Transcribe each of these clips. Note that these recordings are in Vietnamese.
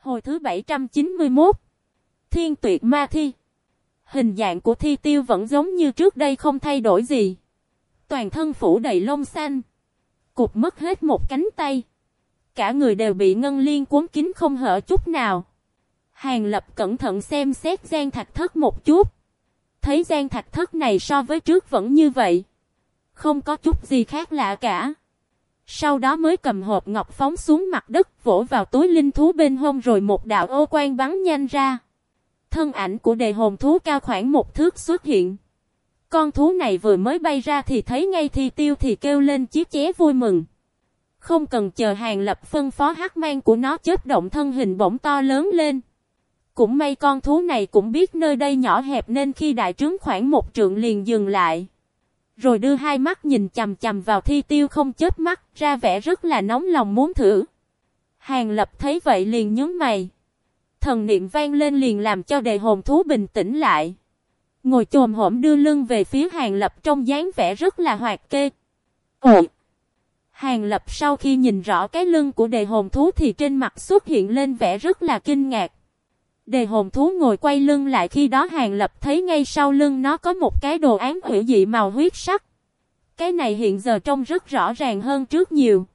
Hồi thứ 791 Thiên tuyệt ma thi Hình dạng của thi tiêu vẫn giống như trước đây không thay đổi gì. Toàn thân phủ đầy lông xanh. Cục mất hết một cánh tay. Cả người đều bị ngân liên cuốn kín không hở chút nào. Hàng lập cẩn thận xem xét gian thạch thất một chút. Thấy gian thạch thất này so với trước vẫn như vậy. Không có chút gì khác lạ cả. Sau đó mới cầm hộp ngọc phóng xuống mặt đất, vỗ vào túi linh thú bên hông rồi một đạo ô quan bắn nhanh ra. Thân ảnh của đề hồn thú cao khoảng một thước xuất hiện. Con thú này vừa mới bay ra thì thấy ngay thi tiêu thì kêu lên chiếc ché vui mừng. Không cần chờ hàng lập phân phó hát mang của nó chết động thân hình bỗng to lớn lên. Cũng may con thú này cũng biết nơi đây nhỏ hẹp nên khi đại trướng khoảng một trượng liền dừng lại. Rồi đưa hai mắt nhìn chằm chằm vào thi tiêu không chết mắt, ra vẻ rất là nóng lòng muốn thử. Hàng lập thấy vậy liền nhướng mày. Thần niệm vang lên liền làm cho đề hồn thú bình tĩnh lại. Ngồi chồm hổm đưa lưng về phía hàng lập trong dáng vẻ rất là hoạt kê. Ồ! Hàng lập sau khi nhìn rõ cái lưng của đề hồn thú thì trên mặt xuất hiện lên vẻ rất là kinh ngạc. Đề hồn thú ngồi quay lưng lại khi đó hàng lập thấy ngay sau lưng nó có một cái đồ án hủy dị màu huyết sắc. Cái này hiện giờ trông rất rõ ràng hơn trước nhiều.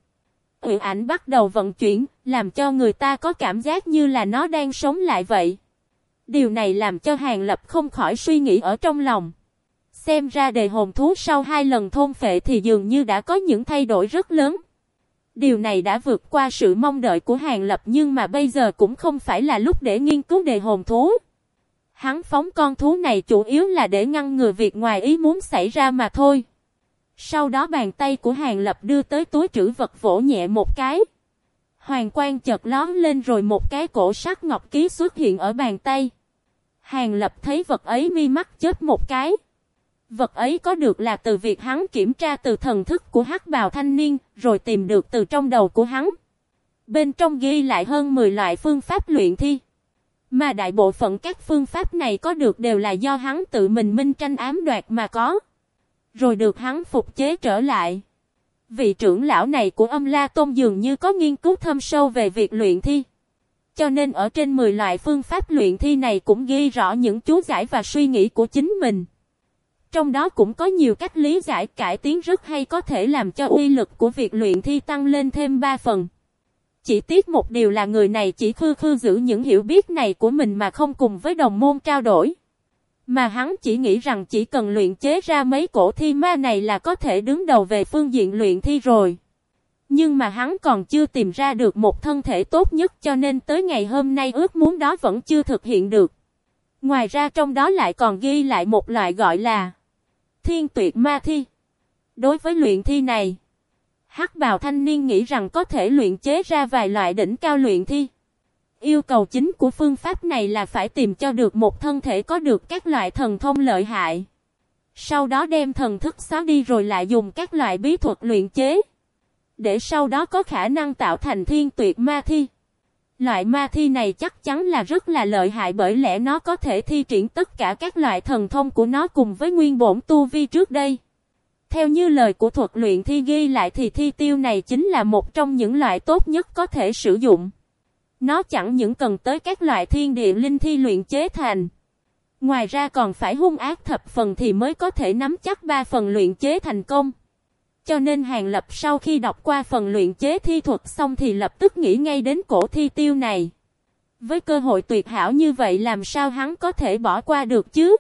Ủy ảnh bắt đầu vận chuyển, làm cho người ta có cảm giác như là nó đang sống lại vậy. Điều này làm cho Hàng Lập không khỏi suy nghĩ ở trong lòng. Xem ra đề hồn thú sau hai lần thôn phệ thì dường như đã có những thay đổi rất lớn. Điều này đã vượt qua sự mong đợi của Hàng Lập nhưng mà bây giờ cũng không phải là lúc để nghiên cứu đề hồn thú. Hắn phóng con thú này chủ yếu là để ngăn ngừa việc ngoài ý muốn xảy ra mà thôi. Sau đó bàn tay của Hàng Lập đưa tới túi trữ vật vỗ nhẹ một cái. Hoàng quang chợt lón lên rồi một cái cổ sắt ngọc ký xuất hiện ở bàn tay. Hàng Lập thấy vật ấy mi mắt chết một cái. Vật ấy có được là từ việc hắn kiểm tra từ thần thức của hắc bào thanh niên, rồi tìm được từ trong đầu của hắn. Bên trong ghi lại hơn 10 loại phương pháp luyện thi. Mà đại bộ phận các phương pháp này có được đều là do hắn tự mình minh tranh ám đoạt mà có. Rồi được hắn phục chế trở lại. Vị trưởng lão này của âm La Tôn dường như có nghiên cứu thâm sâu về việc luyện thi. Cho nên ở trên 10 loại phương pháp luyện thi này cũng ghi rõ những chú giải và suy nghĩ của chính mình. Trong đó cũng có nhiều cách lý giải, cải tiến rất hay có thể làm cho uy lực của việc luyện thi tăng lên thêm 3 phần. Chỉ tiếc một điều là người này chỉ khư khư giữ những hiểu biết này của mình mà không cùng với đồng môn trao đổi. Mà hắn chỉ nghĩ rằng chỉ cần luyện chế ra mấy cổ thi ma này là có thể đứng đầu về phương diện luyện thi rồi. Nhưng mà hắn còn chưa tìm ra được một thân thể tốt nhất cho nên tới ngày hôm nay ước muốn đó vẫn chưa thực hiện được. Ngoài ra trong đó lại còn ghi lại một loại gọi là Thiên tuyệt ma thi. Đối với luyện thi này, hắc bào thanh niên nghĩ rằng có thể luyện chế ra vài loại đỉnh cao luyện thi. Yêu cầu chính của phương pháp này là phải tìm cho được một thân thể có được các loại thần thông lợi hại. Sau đó đem thần thức xóa đi rồi lại dùng các loại bí thuật luyện chế. Để sau đó có khả năng tạo thành thiên tuyệt ma thi. Loại ma thi này chắc chắn là rất là lợi hại bởi lẽ nó có thể thi triển tất cả các loại thần thông của nó cùng với nguyên bổn tu vi trước đây. Theo như lời của thuật luyện thi ghi lại thì thi tiêu này chính là một trong những loại tốt nhất có thể sử dụng. Nó chẳng những cần tới các loại thiên địa linh thi luyện chế thành. Ngoài ra còn phải hung ác thập phần thì mới có thể nắm chắc ba phần luyện chế thành công. Cho nên Hàng Lập sau khi đọc qua phần luyện chế thi thuật xong thì lập tức nghĩ ngay đến cổ thi tiêu này. Với cơ hội tuyệt hảo như vậy làm sao hắn có thể bỏ qua được chứ?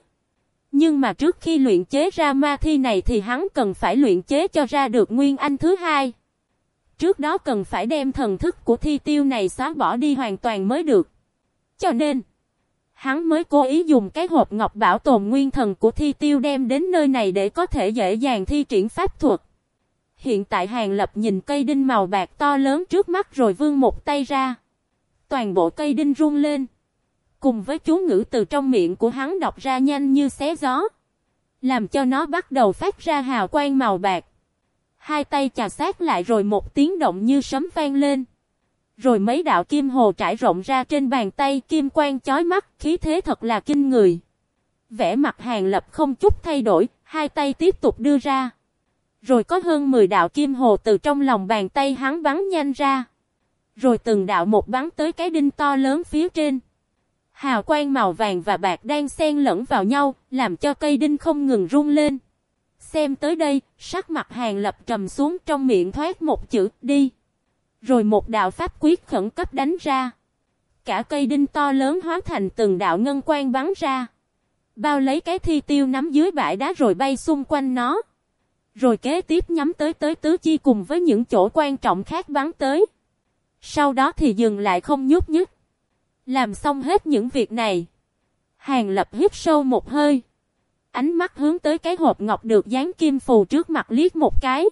Nhưng mà trước khi luyện chế ra ma thi này thì hắn cần phải luyện chế cho ra được nguyên anh thứ hai. Trước đó cần phải đem thần thức của thi tiêu này xóa bỏ đi hoàn toàn mới được. Cho nên, hắn mới cố ý dùng cái hộp ngọc bảo tồn nguyên thần của thi tiêu đem đến nơi này để có thể dễ dàng thi triển pháp thuật. Hiện tại Hàng Lập nhìn cây đinh màu bạc to lớn trước mắt rồi vươn một tay ra. Toàn bộ cây đinh rung lên. Cùng với chú ngữ từ trong miệng của hắn đọc ra nhanh như xé gió. Làm cho nó bắt đầu phát ra hào quang màu bạc. Hai tay chà sát lại rồi một tiếng động như sấm vang lên. Rồi mấy đạo kim hồ trải rộng ra trên bàn tay kim quang chói mắt, khí thế thật là kinh người. Vẽ mặt hàng lập không chút thay đổi, hai tay tiếp tục đưa ra. Rồi có hơn 10 đạo kim hồ từ trong lòng bàn tay hắn bắn nhanh ra. Rồi từng đạo một bắn tới cái đinh to lớn phía trên. Hào quang màu vàng và bạc đang xen lẫn vào nhau, làm cho cây đinh không ngừng rung lên. Xem tới đây, sắc mặt hàng lập trầm xuống trong miệng thoát một chữ, đi. Rồi một đạo pháp quyết khẩn cấp đánh ra. Cả cây đinh to lớn hóa thành từng đạo ngân quang bắn ra. Bao lấy cái thi tiêu nắm dưới bãi đá rồi bay xung quanh nó. Rồi kế tiếp nhắm tới tới tứ chi cùng với những chỗ quan trọng khác bắn tới. Sau đó thì dừng lại không nhúc nhích. Làm xong hết những việc này. Hàng lập hít sâu một hơi. Ánh mắt hướng tới cái hộp ngọc được dán kim phù trước mặt liếc một cái.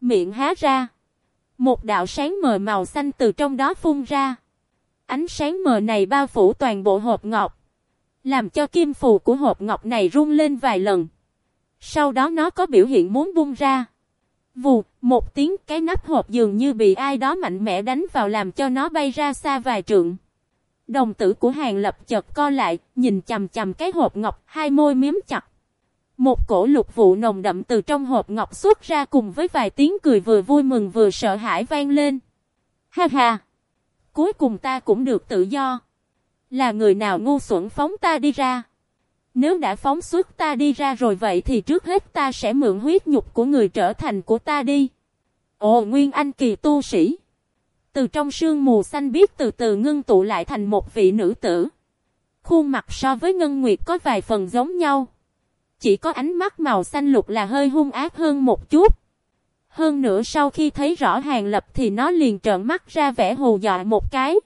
Miệng há ra. Một đạo sáng mờ màu xanh từ trong đó phun ra. Ánh sáng mờ này bao phủ toàn bộ hộp ngọc. Làm cho kim phù của hộp ngọc này rung lên vài lần. Sau đó nó có biểu hiện muốn bung ra. Vù, một tiếng cái nắp hộp dường như bị ai đó mạnh mẽ đánh vào làm cho nó bay ra xa vài trượng. Đồng tử của hàng lập chợt co lại, nhìn chầm chầm cái hộp ngọc, hai môi miếm chặt. Một cổ lục vụ nồng đậm từ trong hộp ngọc xuất ra cùng với vài tiếng cười vừa vui mừng vừa sợ hãi vang lên. Ha ha! Cuối cùng ta cũng được tự do. Là người nào ngu xuẩn phóng ta đi ra? Nếu đã phóng xuất ta đi ra rồi vậy thì trước hết ta sẽ mượn huyết nhục của người trở thành của ta đi. Ồ, Nguyên Anh kỳ tu sĩ. Từ trong sương mù xanh biết từ từ ngưng tụ lại thành một vị nữ tử. Khuôn mặt so với Ngân Nguyệt có vài phần giống nhau. Chỉ có ánh mắt màu xanh lục là hơi hung ác hơn một chút. Hơn nữa sau khi thấy rõ Hàng Lập thì nó liền trợn mắt ra vẻ hù dọa một cái.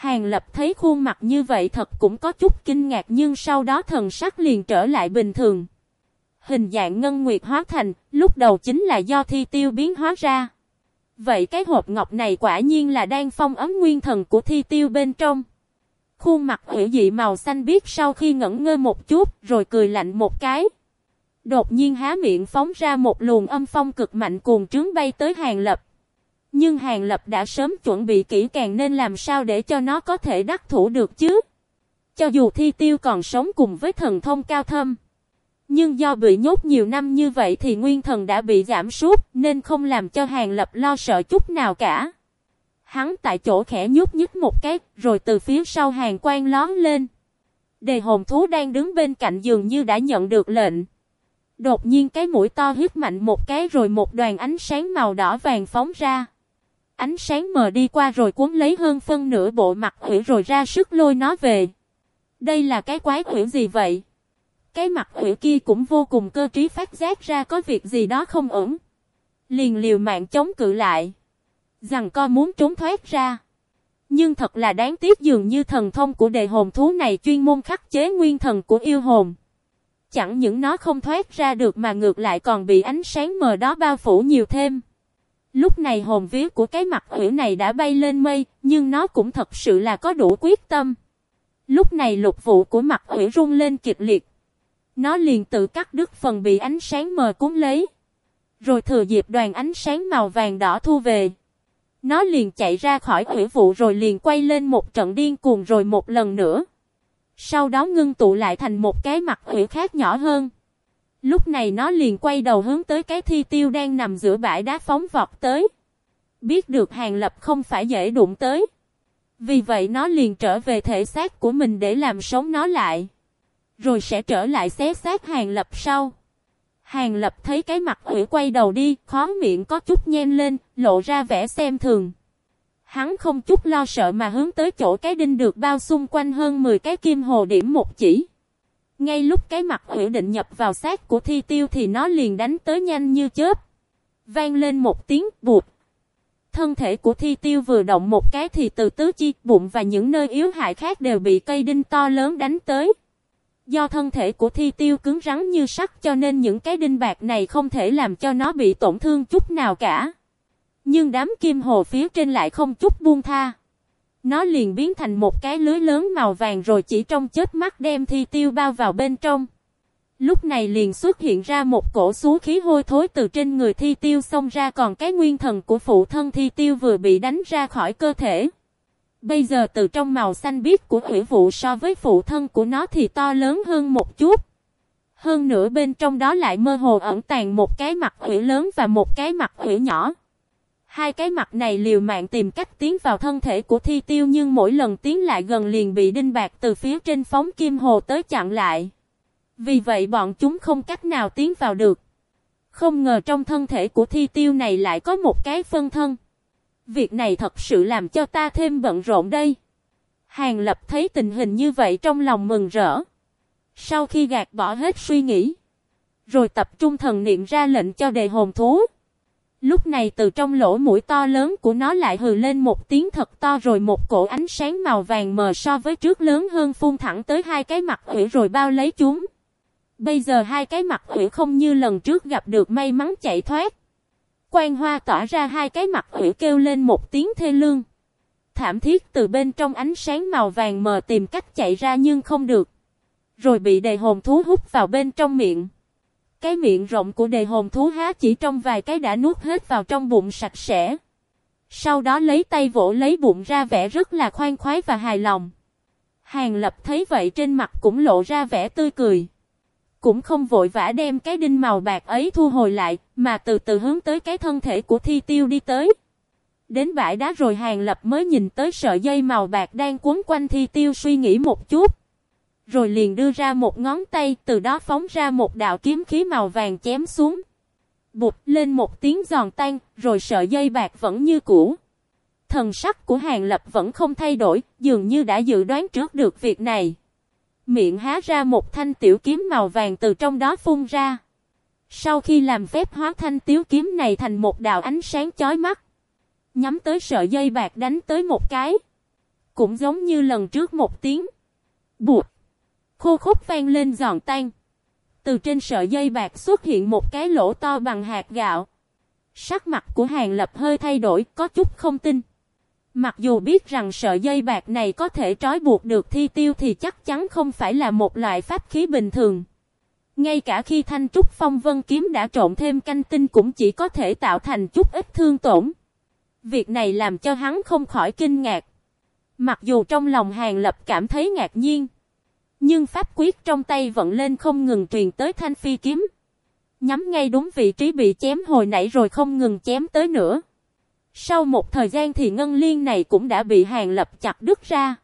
Hàng Lập thấy khuôn mặt như vậy thật cũng có chút kinh ngạc nhưng sau đó thần sắc liền trở lại bình thường. Hình dạng ngân nguyệt hóa thành, lúc đầu chính là do thi tiêu biến hóa ra. Vậy cái hộp ngọc này quả nhiên là đang phong ấm nguyên thần của thi tiêu bên trong. Khuôn mặt hữu dị màu xanh biết sau khi ngẩn ngơ một chút rồi cười lạnh một cái. Đột nhiên há miệng phóng ra một luồng âm phong cực mạnh cuồng trướng bay tới hàng lập. Nhưng hàng lập đã sớm chuẩn bị kỹ càng nên làm sao để cho nó có thể đắc thủ được chứ. Cho dù thi tiêu còn sống cùng với thần thông cao thâm. Nhưng do bị nhốt nhiều năm như vậy thì nguyên thần đã bị giảm sút, nên không làm cho hàng lập lo sợ chút nào cả. Hắn tại chỗ khẽ nhúc nhích một cái, rồi từ phía sau hàng quan lón lên. Đề hồn thú đang đứng bên cạnh giường như đã nhận được lệnh. Đột nhiên cái mũi to hít mạnh một cái rồi một đoàn ánh sáng màu đỏ vàng phóng ra. Ánh sáng mờ đi qua rồi cuốn lấy hơn phân nửa bộ mặt hủy rồi ra sức lôi nó về. Đây là cái quái hủy gì vậy? Cái mặt hủy kia cũng vô cùng cơ trí phát giác ra có việc gì đó không ổn. Liền liều mạng chống cự lại. Rằng co muốn trốn thoát ra. Nhưng thật là đáng tiếc dường như thần thông của đề hồn thú này chuyên môn khắc chế nguyên thần của yêu hồn. Chẳng những nó không thoát ra được mà ngược lại còn bị ánh sáng mờ đó bao phủ nhiều thêm. Lúc này hồn vía của cái mặt hủy này đã bay lên mây, nhưng nó cũng thật sự là có đủ quyết tâm. Lúc này lục vụ của mặt hủy rung lên kịch liệt. Nó liền tự cắt đứt phần bị ánh sáng mờ cuốn lấy. Rồi thừa dịp đoàn ánh sáng màu vàng đỏ thu về. Nó liền chạy ra khỏi hủy vụ rồi liền quay lên một trận điên cuồng rồi một lần nữa. Sau đó ngưng tụ lại thành một cái mặt hủy khác nhỏ hơn. Lúc này nó liền quay đầu hướng tới cái thi tiêu đang nằm giữa bãi đá phóng vọt tới. Biết được hàng lập không phải dễ đụng tới. Vì vậy nó liền trở về thể xác của mình để làm sống nó lại. Rồi sẽ trở lại xé xác hàng lập sau. Hàng lập thấy cái mặt ủy quay đầu đi, khó miệng có chút nhen lên, lộ ra vẻ xem thường. Hắn không chút lo sợ mà hướng tới chỗ cái đinh được bao xung quanh hơn 10 cái kim hồ điểm một chỉ. Ngay lúc cái mặt hủy định nhập vào xác của thi tiêu thì nó liền đánh tới nhanh như chớp. Vang lên một tiếng buộc. Thân thể của thi tiêu vừa động một cái thì từ tứ chi, bụng và những nơi yếu hại khác đều bị cây đinh to lớn đánh tới. Do thân thể của thi tiêu cứng rắn như sắt cho nên những cái đinh bạc này không thể làm cho nó bị tổn thương chút nào cả. Nhưng đám kim hồ phía trên lại không chút buông tha. Nó liền biến thành một cái lưới lớn màu vàng rồi chỉ trong chết mắt đem thi tiêu bao vào bên trong. Lúc này liền xuất hiện ra một cổ xú khí hôi thối từ trên người thi tiêu xông ra còn cái nguyên thần của phụ thân thi tiêu vừa bị đánh ra khỏi cơ thể. Bây giờ từ trong màu xanh biếc của hủy vụ so với phụ thân của nó thì to lớn hơn một chút. Hơn nữa bên trong đó lại mơ hồ ẩn tàng một cái mặt hủy lớn và một cái mặt hủy nhỏ. Hai cái mặt này liều mạng tìm cách tiến vào thân thể của thi tiêu nhưng mỗi lần tiến lại gần liền bị đinh bạc từ phía trên phóng kim hồ tới chặn lại. Vì vậy bọn chúng không cách nào tiến vào được. Không ngờ trong thân thể của thi tiêu này lại có một cái phân thân. Việc này thật sự làm cho ta thêm bận rộn đây. Hàng lập thấy tình hình như vậy trong lòng mừng rỡ. Sau khi gạt bỏ hết suy nghĩ. Rồi tập trung thần niệm ra lệnh cho đề hồn thú. Lúc này từ trong lỗ mũi to lớn của nó lại hừ lên một tiếng thật to rồi một cổ ánh sáng màu vàng mờ so với trước lớn hơn phun thẳng tới hai cái mặt ủy rồi bao lấy chúng. Bây giờ hai cái mặt ủy không như lần trước gặp được may mắn chạy thoát. Quan hoa tỏa ra hai cái mặt ủy kêu lên một tiếng thê lương. Thảm thiết từ bên trong ánh sáng màu vàng mờ tìm cách chạy ra nhưng không được. Rồi bị đầy hồn thú hút vào bên trong miệng. Cái miệng rộng của đề hồn thú há chỉ trong vài cái đã nuốt hết vào trong bụng sạch sẽ. Sau đó lấy tay vỗ lấy bụng ra vẻ rất là khoan khoái và hài lòng. Hàng lập thấy vậy trên mặt cũng lộ ra vẻ tươi cười. Cũng không vội vã đem cái đinh màu bạc ấy thu hồi lại, mà từ từ hướng tới cái thân thể của thi tiêu đi tới. Đến bãi đá rồi hàng lập mới nhìn tới sợi dây màu bạc đang cuốn quanh thi tiêu suy nghĩ một chút. Rồi liền đưa ra một ngón tay từ đó phóng ra một đạo kiếm khí màu vàng chém xuống. Bụt lên một tiếng giòn tan, rồi sợi dây bạc vẫn như cũ. Thần sắc của hàng lập vẫn không thay đổi, dường như đã dự đoán trước được việc này. Miệng há ra một thanh tiểu kiếm màu vàng từ trong đó phun ra. Sau khi làm phép hóa thanh tiểu kiếm này thành một đạo ánh sáng chói mắt. Nhắm tới sợi dây bạc đánh tới một cái. Cũng giống như lần trước một tiếng. Bụt. Khô khúc vang lên giòn tan. Từ trên sợi dây bạc xuất hiện một cái lỗ to bằng hạt gạo. Sắc mặt của hàng lập hơi thay đổi, có chút không tin. Mặc dù biết rằng sợi dây bạc này có thể trói buộc được thi tiêu thì chắc chắn không phải là một loại pháp khí bình thường. Ngay cả khi thanh trúc phong vân kiếm đã trộn thêm canh tinh cũng chỉ có thể tạo thành chút ít thương tổn. Việc này làm cho hắn không khỏi kinh ngạc. Mặc dù trong lòng hàng lập cảm thấy ngạc nhiên. Nhưng pháp quyết trong tay vẫn lên không ngừng truyền tới thanh phi kiếm. Nhắm ngay đúng vị trí bị chém hồi nãy rồi không ngừng chém tới nữa. Sau một thời gian thì ngân liên này cũng đã bị hàng lập chặt đứt ra.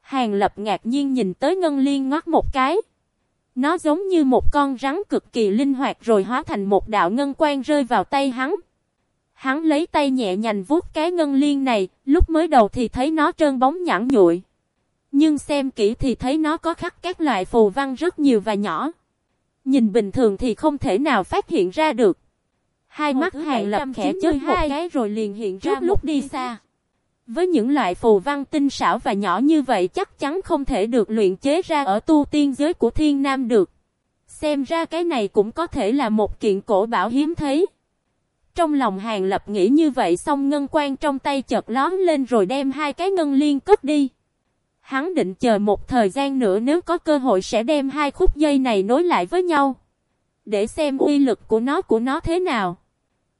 Hàng lập ngạc nhiên nhìn tới ngân liên ngót một cái. Nó giống như một con rắn cực kỳ linh hoạt rồi hóa thành một đạo ngân quang rơi vào tay hắn. Hắn lấy tay nhẹ nhành vuốt cái ngân liên này, lúc mới đầu thì thấy nó trơn bóng nhẵn nhụi. Nhưng xem kỹ thì thấy nó có khắc các loại phù văn rất nhiều và nhỏ. Nhìn bình thường thì không thể nào phát hiện ra được. Hai mắt hàng lập khẽ chơi một cái rồi liền hiện ra lúc đi xa. Với những loại phù văn tinh xảo và nhỏ như vậy chắc chắn không thể được luyện chế ra ở tu tiên giới của thiên nam được. Xem ra cái này cũng có thể là một kiện cổ bảo hiếm thấy. Trong lòng hàng lập nghĩ như vậy xong ngân quan trong tay chợt lón lên rồi đem hai cái ngân liên cất đi. Hắn định chờ một thời gian nữa nếu có cơ hội sẽ đem hai khúc dây này nối lại với nhau. Để xem uy lực của nó của nó thế nào.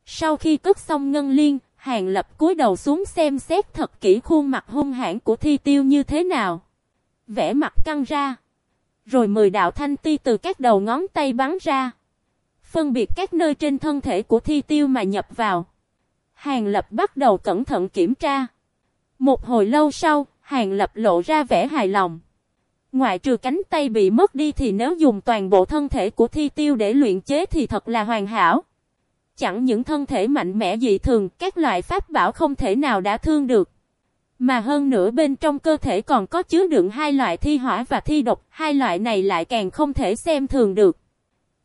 Sau khi cất xong ngân liên, hàng lập cúi đầu xuống xem xét thật kỹ khuôn mặt hung hãn của thi tiêu như thế nào. Vẽ mặt căng ra. Rồi mười đạo thanh ti từ các đầu ngón tay bắn ra. Phân biệt các nơi trên thân thể của thi tiêu mà nhập vào. Hàng lập bắt đầu cẩn thận kiểm tra. Một hồi lâu sau, hàng lập lộ ra vẻ hài lòng. Ngoại trừ cánh tay bị mất đi thì nếu dùng toàn bộ thân thể của thi tiêu để luyện chế thì thật là hoàn hảo. Chẳng những thân thể mạnh mẽ dị thường, các loại pháp bảo không thể nào đã thương được. Mà hơn nữa bên trong cơ thể còn có chứa đựng hai loại thi hỏa và thi độc, hai loại này lại càng không thể xem thường được.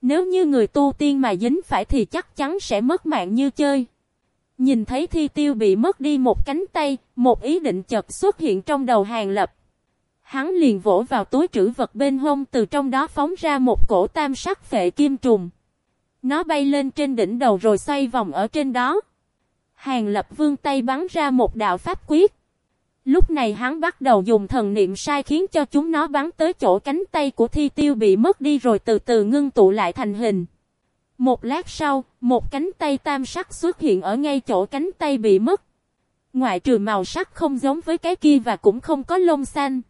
Nếu như người tu tiên mà dính phải thì chắc chắn sẽ mất mạng như chơi. Nhìn thấy thi tiêu bị mất đi một cánh tay, một ý định chợt xuất hiện trong đầu hàng lập. Hắn liền vỗ vào túi trữ vật bên hông từ trong đó phóng ra một cổ tam sắc phệ kim trùng. Nó bay lên trên đỉnh đầu rồi xoay vòng ở trên đó. Hàng lập vương tay bắn ra một đạo pháp quyết. Lúc này hắn bắt đầu dùng thần niệm sai khiến cho chúng nó bắn tới chỗ cánh tay của thi tiêu bị mất đi rồi từ từ ngưng tụ lại thành hình. Một lát sau, một cánh tay tam sắc xuất hiện ở ngay chỗ cánh tay bị mất. Ngoại trừ màu sắc không giống với cái kia và cũng không có lông xanh.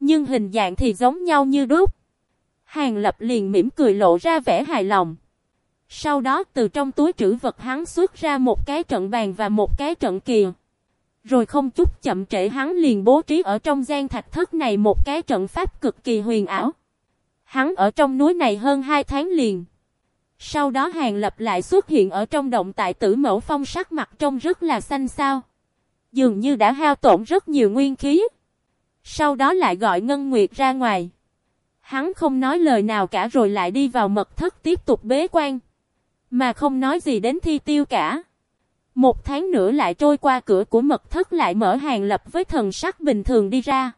Nhưng hình dạng thì giống nhau như đúc. Hàng lập liền mỉm cười lộ ra vẻ hài lòng. Sau đó từ trong túi trữ vật hắn xuất ra một cái trận bàn và một cái trận kìa. Rồi không chút chậm trễ hắn liền bố trí ở trong gian thạch thất này một cái trận pháp cực kỳ huyền ảo. Hắn ở trong núi này hơn 2 tháng liền. Sau đó hàng lập lại xuất hiện ở trong động tại tử mẫu phong sắc mặt trông rất là xanh xao. Dường như đã hao tổn rất nhiều nguyên khí. Sau đó lại gọi Ngân Nguyệt ra ngoài. Hắn không nói lời nào cả rồi lại đi vào mật thất tiếp tục bế quan. Mà không nói gì đến thi tiêu cả. Một tháng nữa lại trôi qua cửa của mật thất lại mở hàng lập với thần sắc bình thường đi ra.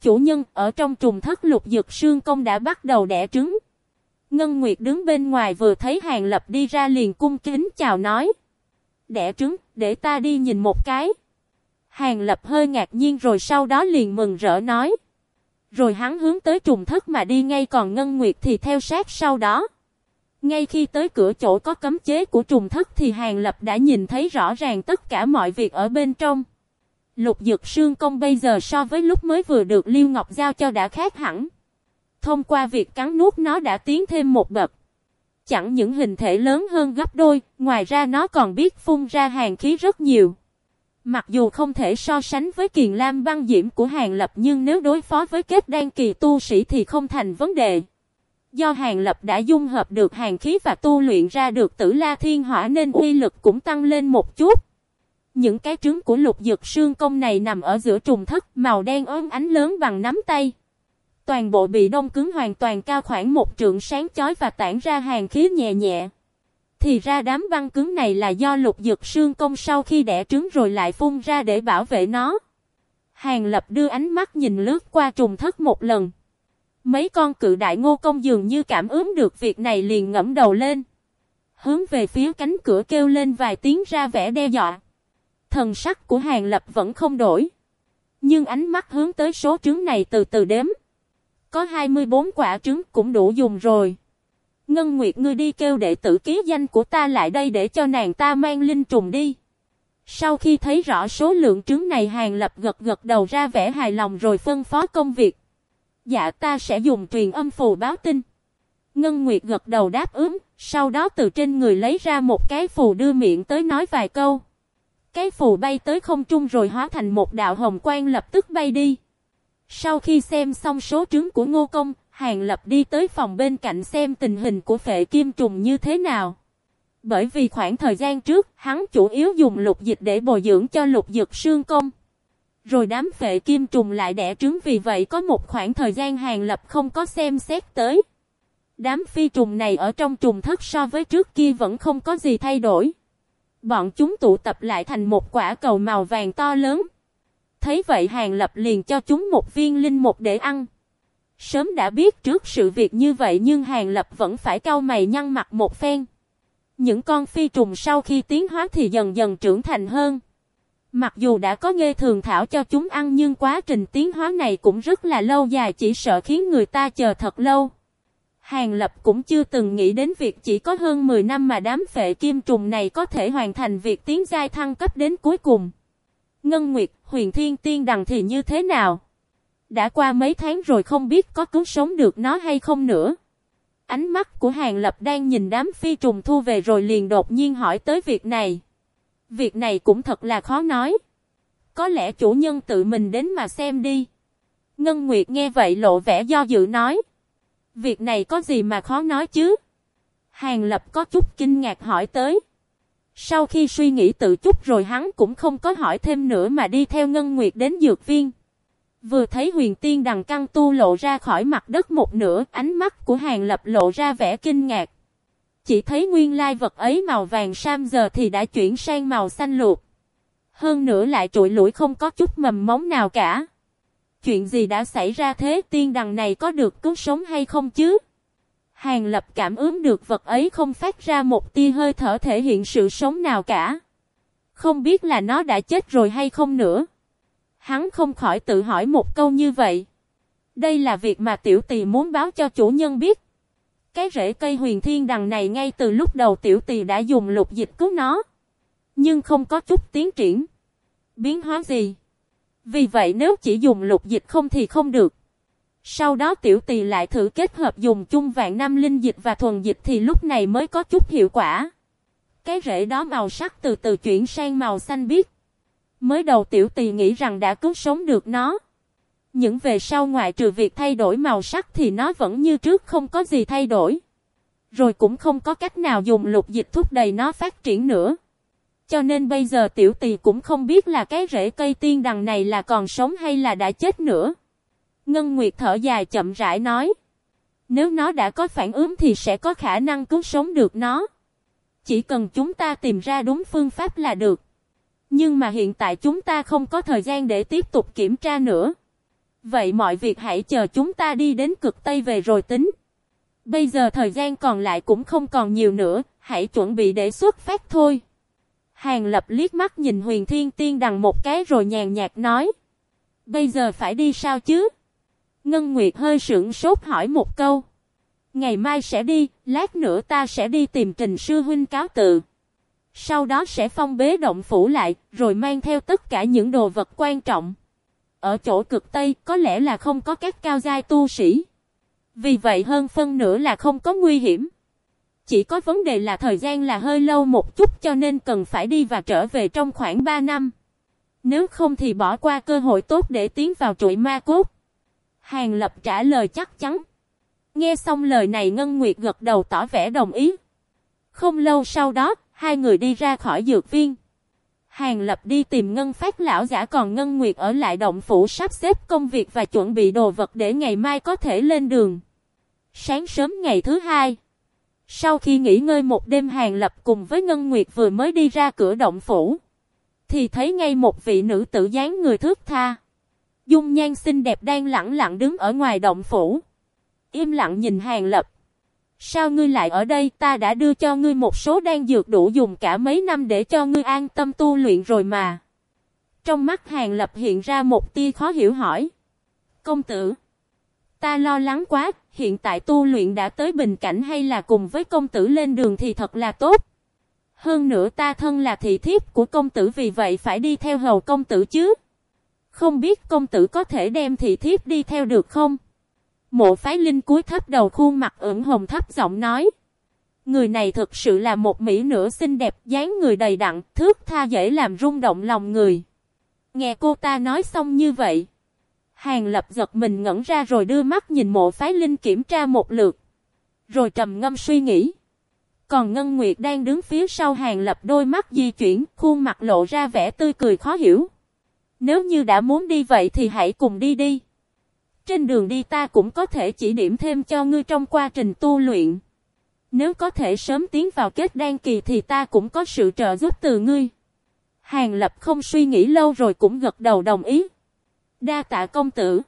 Chủ nhân, ở trong trùng thất lục dược sương công đã bắt đầu đẻ trứng. Ngân Nguyệt đứng bên ngoài vừa thấy hàng lập đi ra liền cung kính chào nói. Đẻ trứng, để ta đi nhìn một cái. Hàng lập hơi ngạc nhiên rồi sau đó liền mừng rỡ nói. Rồi hắn hướng tới trùng thất mà đi ngay còn Ngân Nguyệt thì theo sát sau đó. Ngay khi tới cửa chỗ có cấm chế của trùng thất thì Hàng Lập đã nhìn thấy rõ ràng tất cả mọi việc ở bên trong. Lục dược sương công bây giờ so với lúc mới vừa được Liêu Ngọc giao cho đã khác hẳn. Thông qua việc cắn nuốt nó đã tiến thêm một bậc. Chẳng những hình thể lớn hơn gấp đôi, ngoài ra nó còn biết phun ra hàng khí rất nhiều. Mặc dù không thể so sánh với kiền lam băng diễm của Hàng Lập nhưng nếu đối phó với kết đan kỳ tu sĩ thì không thành vấn đề. Do Hàng Lập đã dung hợp được hàng khí và tu luyện ra được tử la thiên hỏa nên uy lực cũng tăng lên một chút. Những cái trứng của lục dược sương công này nằm ở giữa trùng thất màu đen ốm ánh lớn bằng nắm tay. Toàn bộ bị đông cứng hoàn toàn cao khoảng một trượng sáng chói và tản ra hàng khí nhẹ nhẹ. Thì ra đám băng cứng này là do lục dược sương công sau khi đẻ trứng rồi lại phun ra để bảo vệ nó. Hàng lập đưa ánh mắt nhìn lướt qua trùng thất một lần. Mấy con cự đại ngô công dường như cảm ứng được việc này liền ngẫm đầu lên. Hướng về phía cánh cửa kêu lên vài tiếng ra vẻ đe dọa. Thần sắc của hàng lập vẫn không đổi. Nhưng ánh mắt hướng tới số trứng này từ từ đếm. Có 24 quả trứng cũng đủ dùng rồi. Ngân Nguyệt ngươi đi kêu đệ tử ký danh của ta lại đây để cho nàng ta mang linh trùng đi. Sau khi thấy rõ số lượng trứng này hàng lập gật gật đầu ra vẻ hài lòng rồi phân phó công việc. Dạ ta sẽ dùng truyền âm phù báo tin. Ngân Nguyệt gật đầu đáp ứng, sau đó từ trên người lấy ra một cái phù đưa miệng tới nói vài câu. Cái phù bay tới không trung rồi hóa thành một đạo hồng quang lập tức bay đi. Sau khi xem xong số trứng của Ngô Công, Hàng Lập đi tới phòng bên cạnh xem tình hình của phệ kim trùng như thế nào. Bởi vì khoảng thời gian trước, hắn chủ yếu dùng lục dịch để bồi dưỡng cho lục dược sương công. Rồi đám phệ kim trùng lại đẻ trứng vì vậy có một khoảng thời gian Hàng Lập không có xem xét tới. Đám phi trùng này ở trong trùng thất so với trước kia vẫn không có gì thay đổi. Bọn chúng tụ tập lại thành một quả cầu màu vàng to lớn. Thấy vậy Hàng Lập liền cho chúng một viên linh một để ăn. Sớm đã biết trước sự việc như vậy nhưng Hàng Lập vẫn phải cau mày nhăn mặt một phen. Những con phi trùng sau khi tiến hóa thì dần dần trưởng thành hơn. Mặc dù đã có nghe thường thảo cho chúng ăn nhưng quá trình tiến hóa này cũng rất là lâu dài chỉ sợ khiến người ta chờ thật lâu. Hàng Lập cũng chưa từng nghĩ đến việc chỉ có hơn 10 năm mà đám phệ kim trùng này có thể hoàn thành việc tiến giai thăng cấp đến cuối cùng. Ngân Nguyệt, huyền thiên tiên đằng thì như thế nào? Đã qua mấy tháng rồi không biết có cứu sống được nó hay không nữa. Ánh mắt của Hàng Lập đang nhìn đám phi trùng thu về rồi liền đột nhiên hỏi tới việc này. Việc này cũng thật là khó nói. Có lẽ chủ nhân tự mình đến mà xem đi. Ngân Nguyệt nghe vậy lộ vẻ do dự nói. Việc này có gì mà khó nói chứ? Hàng Lập có chút kinh ngạc hỏi tới. Sau khi suy nghĩ tự chút rồi hắn cũng không có hỏi thêm nữa mà đi theo Ngân Nguyệt đến dược viên. Vừa thấy huyền tiên đằng căng tu lộ ra khỏi mặt đất một nửa, ánh mắt của hàng lập lộ ra vẻ kinh ngạc. Chỉ thấy nguyên lai vật ấy màu vàng sam giờ thì đã chuyển sang màu xanh luộc. Hơn nữa lại trụi lũi không có chút mầm móng nào cả. Chuyện gì đã xảy ra thế tiên đằng này có được cứu sống hay không chứ? Hàng lập cảm ứng được vật ấy không phát ra một tia hơi thở thể hiện sự sống nào cả. Không biết là nó đã chết rồi hay không nữa. Hắn không khỏi tự hỏi một câu như vậy. Đây là việc mà tiểu tỳ muốn báo cho chủ nhân biết. Cái rễ cây huyền thiên đằng này ngay từ lúc đầu tiểu tỳ đã dùng lục dịch cứu nó. Nhưng không có chút tiến triển. Biến hóa gì. Vì vậy nếu chỉ dùng lục dịch không thì không được. Sau đó tiểu tỳ lại thử kết hợp dùng chung vạn năm linh dịch và thuần dịch thì lúc này mới có chút hiệu quả. Cái rễ đó màu sắc từ từ chuyển sang màu xanh biếc. Mới đầu tiểu tỳ nghĩ rằng đã cứu sống được nó. Những về sau ngoại trừ việc thay đổi màu sắc thì nó vẫn như trước không có gì thay đổi. Rồi cũng không có cách nào dùng lục dịch thúc đẩy nó phát triển nữa. Cho nên bây giờ tiểu tỳ cũng không biết là cái rễ cây tiên đằng này là còn sống hay là đã chết nữa. Ngân Nguyệt thở dài chậm rãi nói. Nếu nó đã có phản ứng thì sẽ có khả năng cứu sống được nó. Chỉ cần chúng ta tìm ra đúng phương pháp là được. Nhưng mà hiện tại chúng ta không có thời gian để tiếp tục kiểm tra nữa. Vậy mọi việc hãy chờ chúng ta đi đến cực Tây về rồi tính. Bây giờ thời gian còn lại cũng không còn nhiều nữa, hãy chuẩn bị để xuất phát thôi. Hàng lập liếc mắt nhìn huyền thiên tiên đằng một cái rồi nhàn nhạt nói. Bây giờ phải đi sao chứ? Ngân Nguyệt hơi sững sốt hỏi một câu. Ngày mai sẽ đi, lát nữa ta sẽ đi tìm trình sư huynh cáo tự. Sau đó sẽ phong bế động phủ lại, rồi mang theo tất cả những đồ vật quan trọng. Ở chỗ cực Tây có lẽ là không có các cao giai tu sĩ. Vì vậy hơn phân nửa là không có nguy hiểm. Chỉ có vấn đề là thời gian là hơi lâu một chút cho nên cần phải đi và trở về trong khoảng 3 năm. Nếu không thì bỏ qua cơ hội tốt để tiến vào trụi ma cốt. Hàng Lập trả lời chắc chắn. Nghe xong lời này Ngân Nguyệt gật đầu tỏ vẻ đồng ý. Không lâu sau đó, hai người đi ra khỏi dược viên. Hàng Lập đi tìm Ngân Phát lão giả còn Ngân Nguyệt ở lại động phủ sắp xếp công việc và chuẩn bị đồ vật để ngày mai có thể lên đường. Sáng sớm ngày thứ hai. Sau khi nghỉ ngơi một đêm Hàng Lập cùng với Ngân Nguyệt vừa mới đi ra cửa động phủ. Thì thấy ngay một vị nữ tử dáng người thước tha. Dung nhan xinh đẹp đang lặng lặng đứng ở ngoài động phủ. Im lặng nhìn Hàng Lập. Sao ngươi lại ở đây ta đã đưa cho ngươi một số đan dược đủ dùng cả mấy năm để cho ngươi an tâm tu luyện rồi mà. Trong mắt Hàng Lập hiện ra một tia khó hiểu hỏi. Công tử. Ta lo lắng quá, hiện tại tu luyện đã tới bình cảnh hay là cùng với công tử lên đường thì thật là tốt. Hơn nữa ta thân là thị thiếp của công tử vì vậy phải đi theo hầu công tử chứ. Không biết công tử có thể đem thị thiếp đi theo được không? Mộ phái linh cúi thấp đầu khuôn mặt ửng hồng thấp giọng nói. Người này thực sự là một mỹ nữ xinh đẹp, dáng người đầy đặn, thước tha dễ làm rung động lòng người. Nghe cô ta nói xong như vậy. Hàng lập giật mình ngẩn ra rồi đưa mắt nhìn mộ phái linh kiểm tra một lượt. Rồi trầm ngâm suy nghĩ. Còn Ngân Nguyệt đang đứng phía sau hàng lập đôi mắt di chuyển, khuôn mặt lộ ra vẻ tươi cười khó hiểu. Nếu như đã muốn đi vậy thì hãy cùng đi đi. Trên đường đi ta cũng có thể chỉ điểm thêm cho ngươi trong quá trình tu luyện. Nếu có thể sớm tiến vào kết đan kỳ thì ta cũng có sự trợ giúp từ ngươi. Hàng lập không suy nghĩ lâu rồi cũng gật đầu đồng ý. Đa tạ công tử.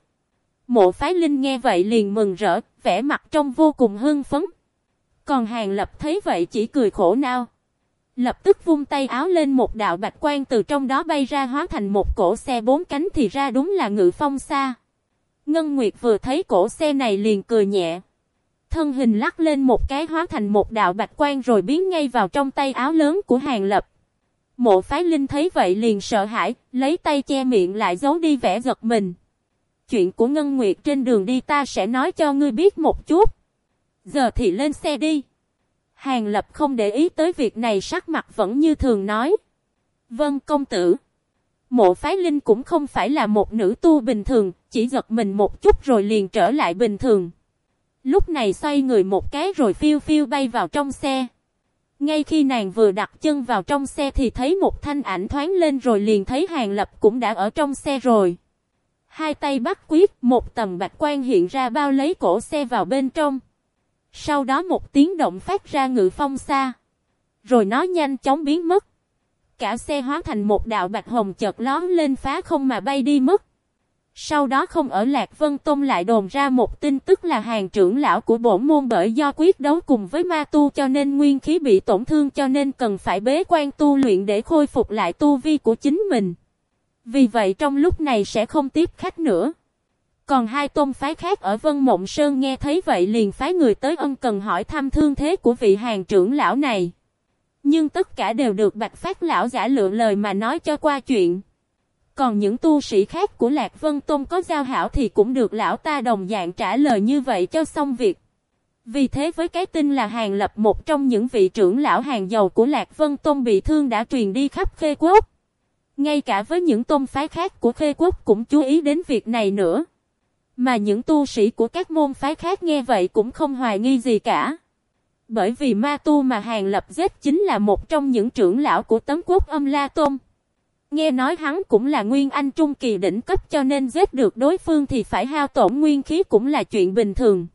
Mộ phái linh nghe vậy liền mừng rỡ, vẻ mặt trong vô cùng hưng phấn. Còn hàng lập thấy vậy chỉ cười khổ nao. Lập tức vung tay áo lên một đạo bạch quan từ trong đó bay ra hóa thành một cổ xe bốn cánh thì ra đúng là ngự phong xa. Ngân Nguyệt vừa thấy cổ xe này liền cười nhẹ. Thân hình lắc lên một cái hóa thành một đạo bạch quan rồi biến ngay vào trong tay áo lớn của hàng lập. Mộ phái linh thấy vậy liền sợ hãi, lấy tay che miệng lại giấu đi vẻ giật mình. Chuyện của Ngân Nguyệt trên đường đi ta sẽ nói cho ngươi biết một chút. Giờ thì lên xe đi. Hàng lập không để ý tới việc này sắc mặt vẫn như thường nói. Vâng công tử. Mộ phái linh cũng không phải là một nữ tu bình thường, chỉ giật mình một chút rồi liền trở lại bình thường. Lúc này xoay người một cái rồi phiêu phiêu bay vào trong xe. Ngay khi nàng vừa đặt chân vào trong xe thì thấy một thanh ảnh thoáng lên rồi liền thấy hàng lập cũng đã ở trong xe rồi. Hai tay bắt quyết, một tầm bạch quan hiện ra bao lấy cổ xe vào bên trong. Sau đó một tiếng động phát ra ngự phong xa. Rồi nó nhanh chóng biến mất. Cả xe hóa thành một đạo bạch hồng chợt lón lên phá không mà bay đi mất. Sau đó không ở Lạc Vân Tông lại đồn ra một tin tức là hàng trưởng lão của bổn môn bởi do quyết đấu cùng với ma tu cho nên nguyên khí bị tổn thương cho nên cần phải bế quan tu luyện để khôi phục lại tu vi của chính mình. Vì vậy trong lúc này sẽ không tiếp khách nữa. Còn hai tôn phái khác ở Vân Mộng Sơn nghe thấy vậy liền phái người tới ân cần hỏi thăm thương thế của vị hàng trưởng lão này. Nhưng tất cả đều được Bạch Phát lão giả lựa lời mà nói cho qua chuyện. Còn những tu sĩ khác của Lạc Vân Tôn có giao hảo thì cũng được lão ta đồng dạng trả lời như vậy cho xong việc. Vì thế với cái tin là Hàng Lập một trong những vị trưởng lão hàng dầu của Lạc Vân Tôn bị thương đã truyền đi khắp Khê Quốc. Ngay cả với những tôn phái khác của Khê Quốc cũng chú ý đến việc này nữa. Mà những tu sĩ của các môn phái khác nghe vậy cũng không hoài nghi gì cả. Bởi vì ma tu mà Hàng Lập giết chính là một trong những trưởng lão của tấm quốc âm La Tôn. Nghe nói hắn cũng là nguyên anh trung kỳ đỉnh cấp cho nên giết được đối phương thì phải hao tổn nguyên khí cũng là chuyện bình thường.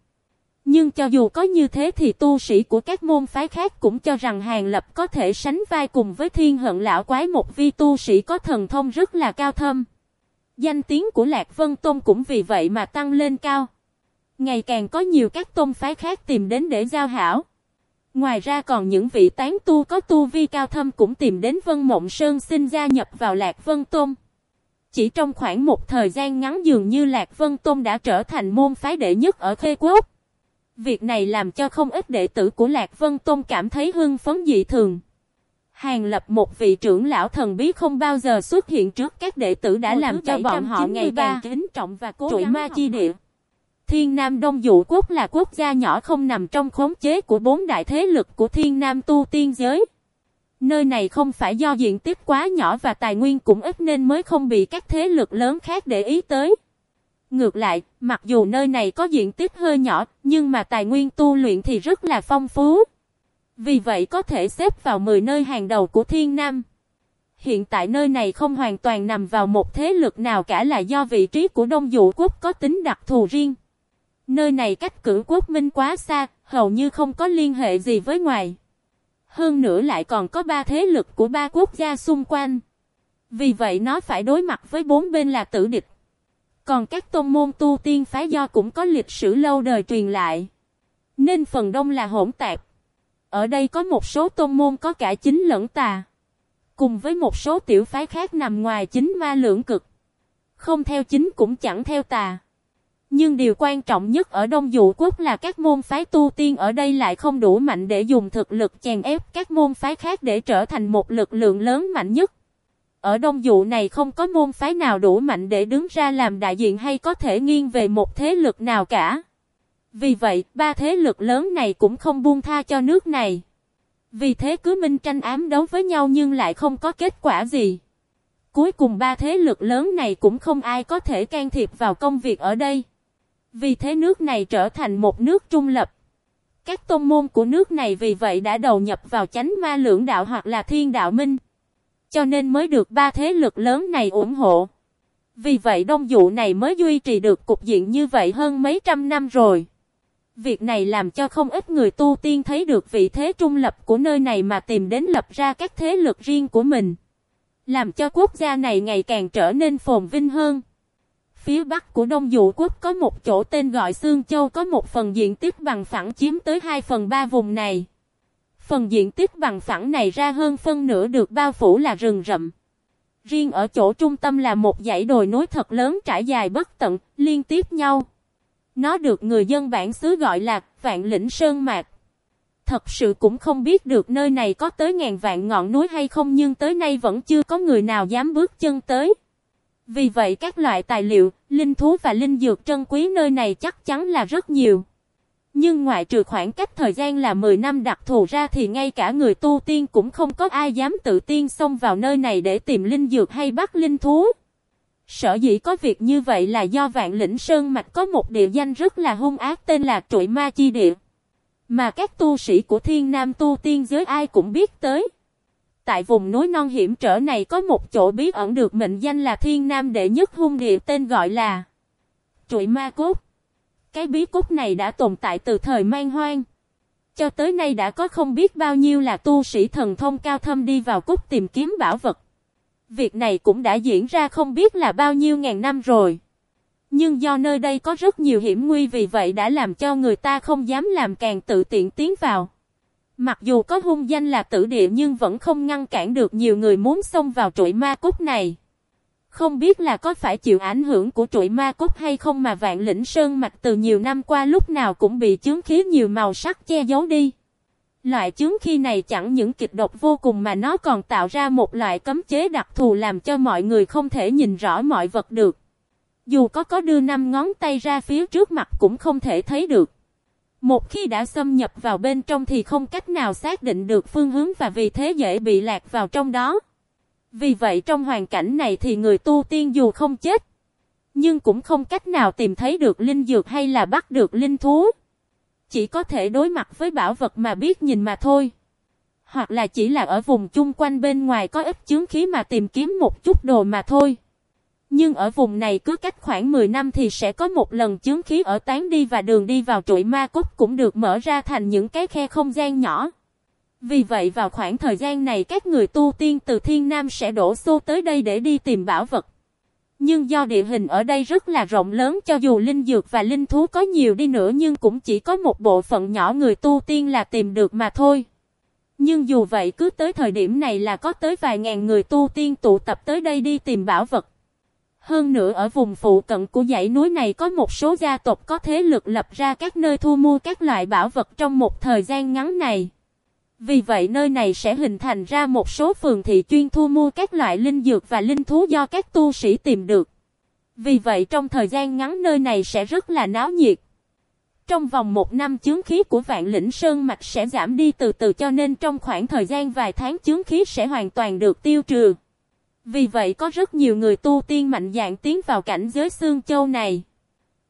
Nhưng cho dù có như thế thì tu sĩ của các môn phái khác cũng cho rằng Hàng Lập có thể sánh vai cùng với thiên hận lão quái một vi tu sĩ có thần thông rất là cao thâm. Danh tiếng của Lạc Vân Tôn cũng vì vậy mà tăng lên cao. Ngày càng có nhiều các tôn phái khác tìm đến để giao hảo. Ngoài ra còn những vị tán tu có tu vi cao thâm cũng tìm đến Vân Mộng Sơn xin gia nhập vào Lạc Vân Tôn. Chỉ trong khoảng một thời gian ngắn dường như Lạc Vân Tôn đã trở thành môn phái đệ nhất ở Khê Quốc. Việc này làm cho không ít đệ tử của Lạc Vân Tôn cảm thấy hưng phấn dị thường. Hàng lập một vị trưởng lão thần bí không bao giờ xuất hiện trước các đệ tử đã Hồi làm cho bọn họ ngày càng kính trọng và cố gắng ma chi địa. Thiên Nam Đông Dụ Quốc là quốc gia nhỏ không nằm trong khống chế của bốn đại thế lực của Thiên Nam tu tiên giới. Nơi này không phải do diện tích quá nhỏ và tài nguyên cũng ít nên mới không bị các thế lực lớn khác để ý tới. Ngược lại, mặc dù nơi này có diện tích hơi nhỏ, nhưng mà tài nguyên tu luyện thì rất là phong phú. Vì vậy có thể xếp vào 10 nơi hàng đầu của Thiên Nam. Hiện tại nơi này không hoàn toàn nằm vào một thế lực nào cả là do vị trí của Đông Dụ Quốc có tính đặc thù riêng. Nơi này cách cử quốc minh quá xa, hầu như không có liên hệ gì với ngoài. Hơn nữa lại còn có ba thế lực của ba quốc gia xung quanh. Vì vậy nó phải đối mặt với bốn bên là tử địch. Còn các tôn môn tu tiên phái do cũng có lịch sử lâu đời truyền lại. Nên phần đông là hỗn tạp. Ở đây có một số tôn môn có cả chính lẫn tà. Cùng với một số tiểu phái khác nằm ngoài chính ma lưỡng cực. Không theo chính cũng chẳng theo tà. Nhưng điều quan trọng nhất ở Đông Dụ Quốc là các môn phái tu tiên ở đây lại không đủ mạnh để dùng thực lực chèn ép các môn phái khác để trở thành một lực lượng lớn mạnh nhất. Ở Đông Dụ này không có môn phái nào đủ mạnh để đứng ra làm đại diện hay có thể nghiêng về một thế lực nào cả. Vì vậy, ba thế lực lớn này cũng không buông tha cho nước này. Vì thế cứ minh tranh ám đấu với nhau nhưng lại không có kết quả gì. Cuối cùng ba thế lực lớn này cũng không ai có thể can thiệp vào công việc ở đây. Vì thế nước này trở thành một nước trung lập. Các tôn môn của nước này vì vậy đã đầu nhập vào chánh ma lưỡng đạo hoặc là thiên đạo minh. Cho nên mới được ba thế lực lớn này ủng hộ. Vì vậy đông dụ này mới duy trì được cục diện như vậy hơn mấy trăm năm rồi. Việc này làm cho không ít người tu tiên thấy được vị thế trung lập của nơi này mà tìm đến lập ra các thế lực riêng của mình. Làm cho quốc gia này ngày càng trở nên phồn vinh hơn. Phía bắc của Đông Dụ Quốc có một chỗ tên gọi Sương Châu có một phần diện tích bằng phẳng chiếm tới 2 phần 3 vùng này. Phần diện tích bằng phẳng này ra hơn phân nửa được bao phủ là rừng rậm. Riêng ở chỗ trung tâm là một dãy đồi núi thật lớn trải dài bất tận, liên tiếp nhau. Nó được người dân bản xứ gọi là Vạn Lĩnh Sơn Mạc. Thật sự cũng không biết được nơi này có tới ngàn vạn ngọn núi hay không nhưng tới nay vẫn chưa có người nào dám bước chân tới. Vì vậy các loại tài liệu, linh thú và linh dược trân quý nơi này chắc chắn là rất nhiều. Nhưng ngoại trừ khoảng cách thời gian là 10 năm đặc thù ra thì ngay cả người tu tiên cũng không có ai dám tự tiên xông vào nơi này để tìm linh dược hay bắt linh thú. Sở dĩ có việc như vậy là do vạn lĩnh Sơn Mạch có một địa danh rất là hung ác tên là trụi ma chi địa. Mà các tu sĩ của thiên nam tu tiên giới ai cũng biết tới. Tại vùng núi non hiểm trở này có một chỗ bí ẩn được mệnh danh là thiên nam đệ nhất hung địa tên gọi là trụi ma cốt. Cái bí cốt này đã tồn tại từ thời man hoang. Cho tới nay đã có không biết bao nhiêu là tu sĩ thần thông cao thâm đi vào cốt tìm kiếm bảo vật. Việc này cũng đã diễn ra không biết là bao nhiêu ngàn năm rồi. Nhưng do nơi đây có rất nhiều hiểm nguy vì vậy đã làm cho người ta không dám làm càng tự tiện tiến vào. Mặc dù có hung danh là tử địa nhưng vẫn không ngăn cản được nhiều người muốn xông vào trụi ma cốt này. Không biết là có phải chịu ảnh hưởng của trụi ma cốt hay không mà vạn lĩnh sơn mạch từ nhiều năm qua lúc nào cũng bị chướng khí nhiều màu sắc che giấu đi. Loại chứng khi này chẳng những kịch độc vô cùng mà nó còn tạo ra một loại cấm chế đặc thù làm cho mọi người không thể nhìn rõ mọi vật được. Dù có có đưa năm ngón tay ra phía trước mặt cũng không thể thấy được. Một khi đã xâm nhập vào bên trong thì không cách nào xác định được phương hướng và vì thế dễ bị lạc vào trong đó. Vì vậy trong hoàn cảnh này thì người tu tiên dù không chết, nhưng cũng không cách nào tìm thấy được linh dược hay là bắt được linh thú. Chỉ có thể đối mặt với bảo vật mà biết nhìn mà thôi. Hoặc là chỉ là ở vùng chung quanh bên ngoài có ít chứng khí mà tìm kiếm một chút đồ mà thôi. Nhưng ở vùng này cứ cách khoảng 10 năm thì sẽ có một lần chứng khí ở tán đi và đường đi vào trụi ma cốt cũng được mở ra thành những cái khe không gian nhỏ. Vì vậy vào khoảng thời gian này các người tu tiên từ thiên nam sẽ đổ xô tới đây để đi tìm bảo vật. Nhưng do địa hình ở đây rất là rộng lớn cho dù linh dược và linh thú có nhiều đi nữa nhưng cũng chỉ có một bộ phận nhỏ người tu tiên là tìm được mà thôi. Nhưng dù vậy cứ tới thời điểm này là có tới vài ngàn người tu tiên tụ tập tới đây đi tìm bảo vật. Hơn nữa ở vùng phụ cận của dãy núi này có một số gia tộc có thế lực lập ra các nơi thu mua các loại bảo vật trong một thời gian ngắn này. Vì vậy nơi này sẽ hình thành ra một số phường thị chuyên thu mua các loại linh dược và linh thú do các tu sĩ tìm được. Vì vậy trong thời gian ngắn nơi này sẽ rất là náo nhiệt. Trong vòng một năm chướng khí của vạn lĩnh sơn mạch sẽ giảm đi từ từ cho nên trong khoảng thời gian vài tháng chướng khí sẽ hoàn toàn được tiêu trừ. Vì vậy có rất nhiều người tu tiên mạnh dạng tiến vào cảnh giới xương châu này.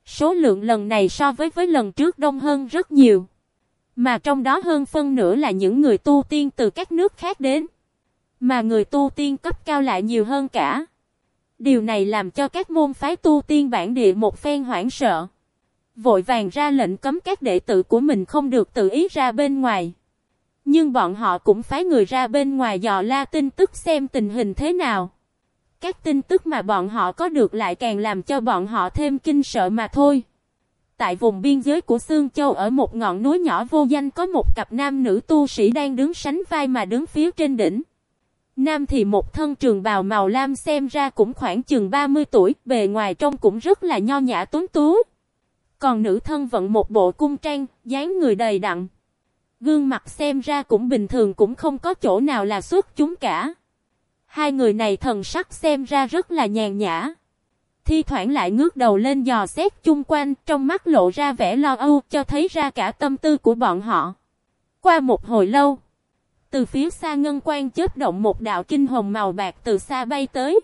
Số lượng lần này so với với lần trước đông hơn rất nhiều. Mà trong đó hơn phân nửa là những người tu tiên từ các nước khác đến. Mà người tu tiên cấp cao lại nhiều hơn cả. Điều này làm cho các môn phái tu tiên bản địa một phen hoảng sợ. Vội vàng ra lệnh cấm các đệ tử của mình không được tự ý ra bên ngoài. Nhưng bọn họ cũng phái người ra bên ngoài dò la tin tức xem tình hình thế nào. Các tin tức mà bọn họ có được lại càng làm cho bọn họ thêm kinh sợ mà thôi. Tại vùng biên giới của Sương Châu ở một ngọn núi nhỏ vô danh có một cặp nam nữ tu sĩ đang đứng sánh vai mà đứng phía trên đỉnh. Nam thì một thân trường bào màu lam xem ra cũng khoảng chừng 30 tuổi, bề ngoài trông cũng rất là nho nhã tuấn tú. Còn nữ thân vận một bộ cung trang, dáng người đầy đặn. Gương mặt xem ra cũng bình thường cũng không có chỗ nào là xuất chúng cả. Hai người này thần sắc xem ra rất là nhàn nhã. Thi thoảng lại ngước đầu lên dò xét chung quanh, trong mắt lộ ra vẻ lo âu, cho thấy ra cả tâm tư của bọn họ. Qua một hồi lâu, từ phía xa ngân quan chớp động một đạo kinh hồng màu bạc từ xa bay tới.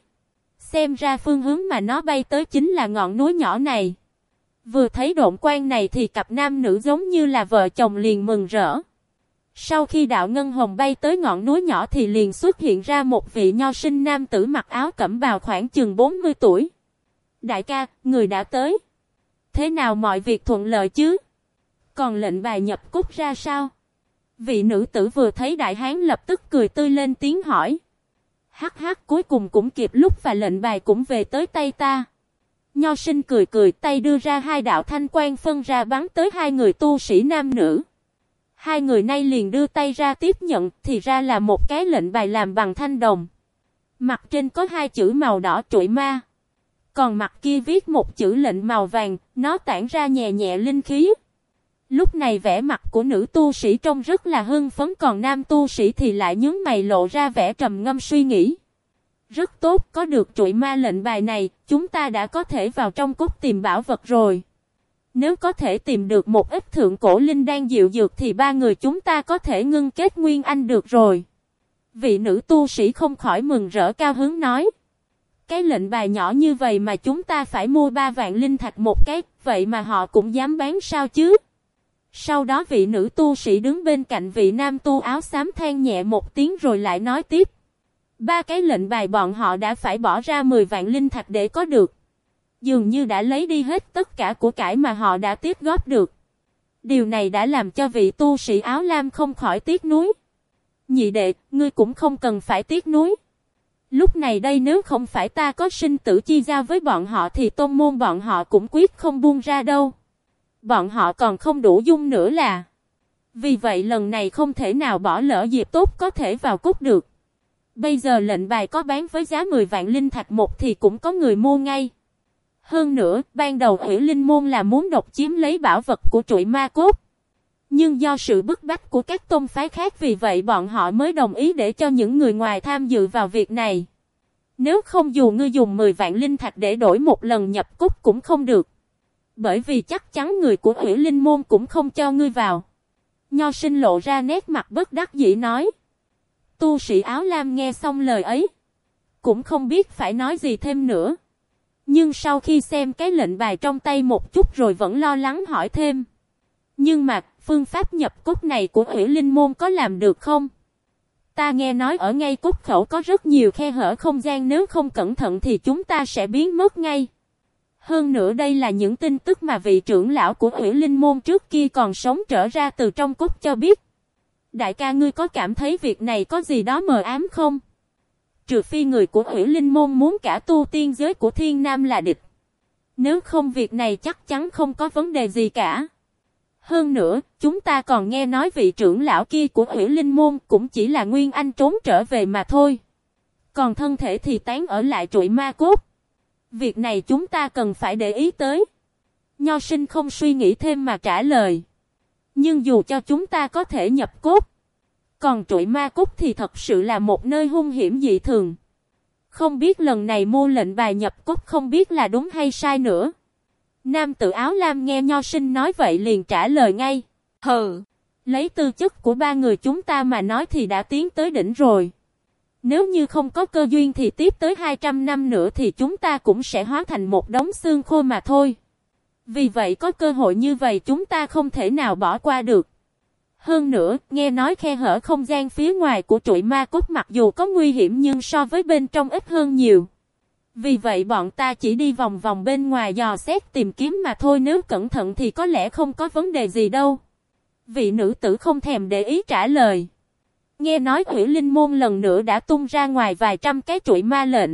Xem ra phương hướng mà nó bay tới chính là ngọn núi nhỏ này. Vừa thấy độn quan này thì cặp nam nữ giống như là vợ chồng liền mừng rỡ. Sau khi đạo ngân hồng bay tới ngọn núi nhỏ thì liền xuất hiện ra một vị nho sinh nam tử mặc áo cẩm bào khoảng chừng 40 tuổi. Đại ca, người đã tới. Thế nào mọi việc thuận lợi chứ? Còn lệnh bài nhập cúc ra sao? Vị nữ tử vừa thấy đại hán lập tức cười tươi lên tiếng hỏi. Hắc hắc cuối cùng cũng kịp lúc và lệnh bài cũng về tới tay ta. Nho sinh cười cười tay đưa ra hai đạo thanh quan phân ra bắn tới hai người tu sĩ nam nữ. Hai người nay liền đưa tay ra tiếp nhận thì ra là một cái lệnh bài làm bằng thanh đồng. Mặt trên có hai chữ màu đỏ trụi ma. Còn mặt kia viết một chữ lệnh màu vàng, nó tản ra nhẹ nhẹ linh khí. Lúc này vẻ mặt của nữ tu sĩ trông rất là hưng phấn còn nam tu sĩ thì lại nhướng mày lộ ra vẻ trầm ngâm suy nghĩ. Rất tốt, có được chuỗi ma lệnh bài này, chúng ta đã có thể vào trong cốt tìm bảo vật rồi. Nếu có thể tìm được một ít thượng cổ linh đang dịu dược thì ba người chúng ta có thể ngưng kết nguyên anh được rồi. Vị nữ tu sĩ không khỏi mừng rỡ cao hứng nói. Cái lệnh bài nhỏ như vậy mà chúng ta phải mua ba vạn linh thạch một cái, vậy mà họ cũng dám bán sao chứ? Sau đó vị nữ tu sĩ đứng bên cạnh vị nam tu áo xám than nhẹ một tiếng rồi lại nói tiếp. Ba cái lệnh bài bọn họ đã phải bỏ ra 10 vạn linh thạch để có được. Dường như đã lấy đi hết tất cả của cải mà họ đã tiếp góp được. Điều này đã làm cho vị tu sĩ áo lam không khỏi tiếc nuối. Nhị đệ, ngươi cũng không cần phải tiếc nuối. Lúc này đây nếu không phải ta có sinh tử chi giao với bọn họ thì tôn môn bọn họ cũng quyết không buông ra đâu. Bọn họ còn không đủ dung nữa là. Vì vậy lần này không thể nào bỏ lỡ dịp tốt có thể vào cút được. Bây giờ lệnh bài có bán với giá 10 vạn linh thạch một thì cũng có người mua ngay. Hơn nữa, ban đầu ủy linh môn là muốn độc chiếm lấy bảo vật của trụi ma cốt. Nhưng do sự bức bách của các tôn phái khác vì vậy bọn họ mới đồng ý để cho những người ngoài tham dự vào việc này. Nếu không dù ngươi dùng 10 vạn linh thạch để đổi một lần nhập cúc cũng không được. Bởi vì chắc chắn người của ủy linh môn cũng không cho ngươi vào. Nho sinh lộ ra nét mặt bất đắc dĩ nói. Tu sĩ áo lam nghe xong lời ấy. Cũng không biết phải nói gì thêm nữa. Nhưng sau khi xem cái lệnh bài trong tay một chút rồi vẫn lo lắng hỏi thêm. Nhưng mà, phương pháp nhập cốt này của Hủy linh môn có làm được không? Ta nghe nói ở ngay cốt khẩu có rất nhiều khe hở không gian nếu không cẩn thận thì chúng ta sẽ biến mất ngay. Hơn nữa đây là những tin tức mà vị trưởng lão của Hủy linh môn trước kia còn sống trở ra từ trong cốt cho biết. Đại ca ngươi có cảm thấy việc này có gì đó mờ ám không? Trừ phi người của Hủy linh môn muốn cả tu tiên giới của thiên nam là địch. Nếu không việc này chắc chắn không có vấn đề gì cả. Hơn nữa, chúng ta còn nghe nói vị trưởng lão kia của hủy linh môn cũng chỉ là Nguyên Anh trốn trở về mà thôi. Còn thân thể thì tán ở lại trụi ma cốt. Việc này chúng ta cần phải để ý tới. Nho sinh không suy nghĩ thêm mà trả lời. Nhưng dù cho chúng ta có thể nhập cốt. Còn trụi ma cốt thì thật sự là một nơi hung hiểm dị thường. Không biết lần này Mô lệnh bài nhập cốt không biết là đúng hay sai nữa. Nam tự áo lam nghe nho sinh nói vậy liền trả lời ngay. Hừ, lấy tư chất của ba người chúng ta mà nói thì đã tiến tới đỉnh rồi. Nếu như không có cơ duyên thì tiếp tới 200 năm nữa thì chúng ta cũng sẽ hóa thành một đống xương khô mà thôi. Vì vậy có cơ hội như vậy chúng ta không thể nào bỏ qua được. Hơn nữa, nghe nói khe hở không gian phía ngoài của trụi ma cốt mặc dù có nguy hiểm nhưng so với bên trong ít hơn nhiều. Vì vậy bọn ta chỉ đi vòng vòng bên ngoài dò xét tìm kiếm mà thôi, nếu cẩn thận thì có lẽ không có vấn đề gì đâu. Vị nữ tử không thèm để ý trả lời. Nghe nói thủy Linh Môn lần nữa đã tung ra ngoài vài trăm cái chuỗi ma lệnh.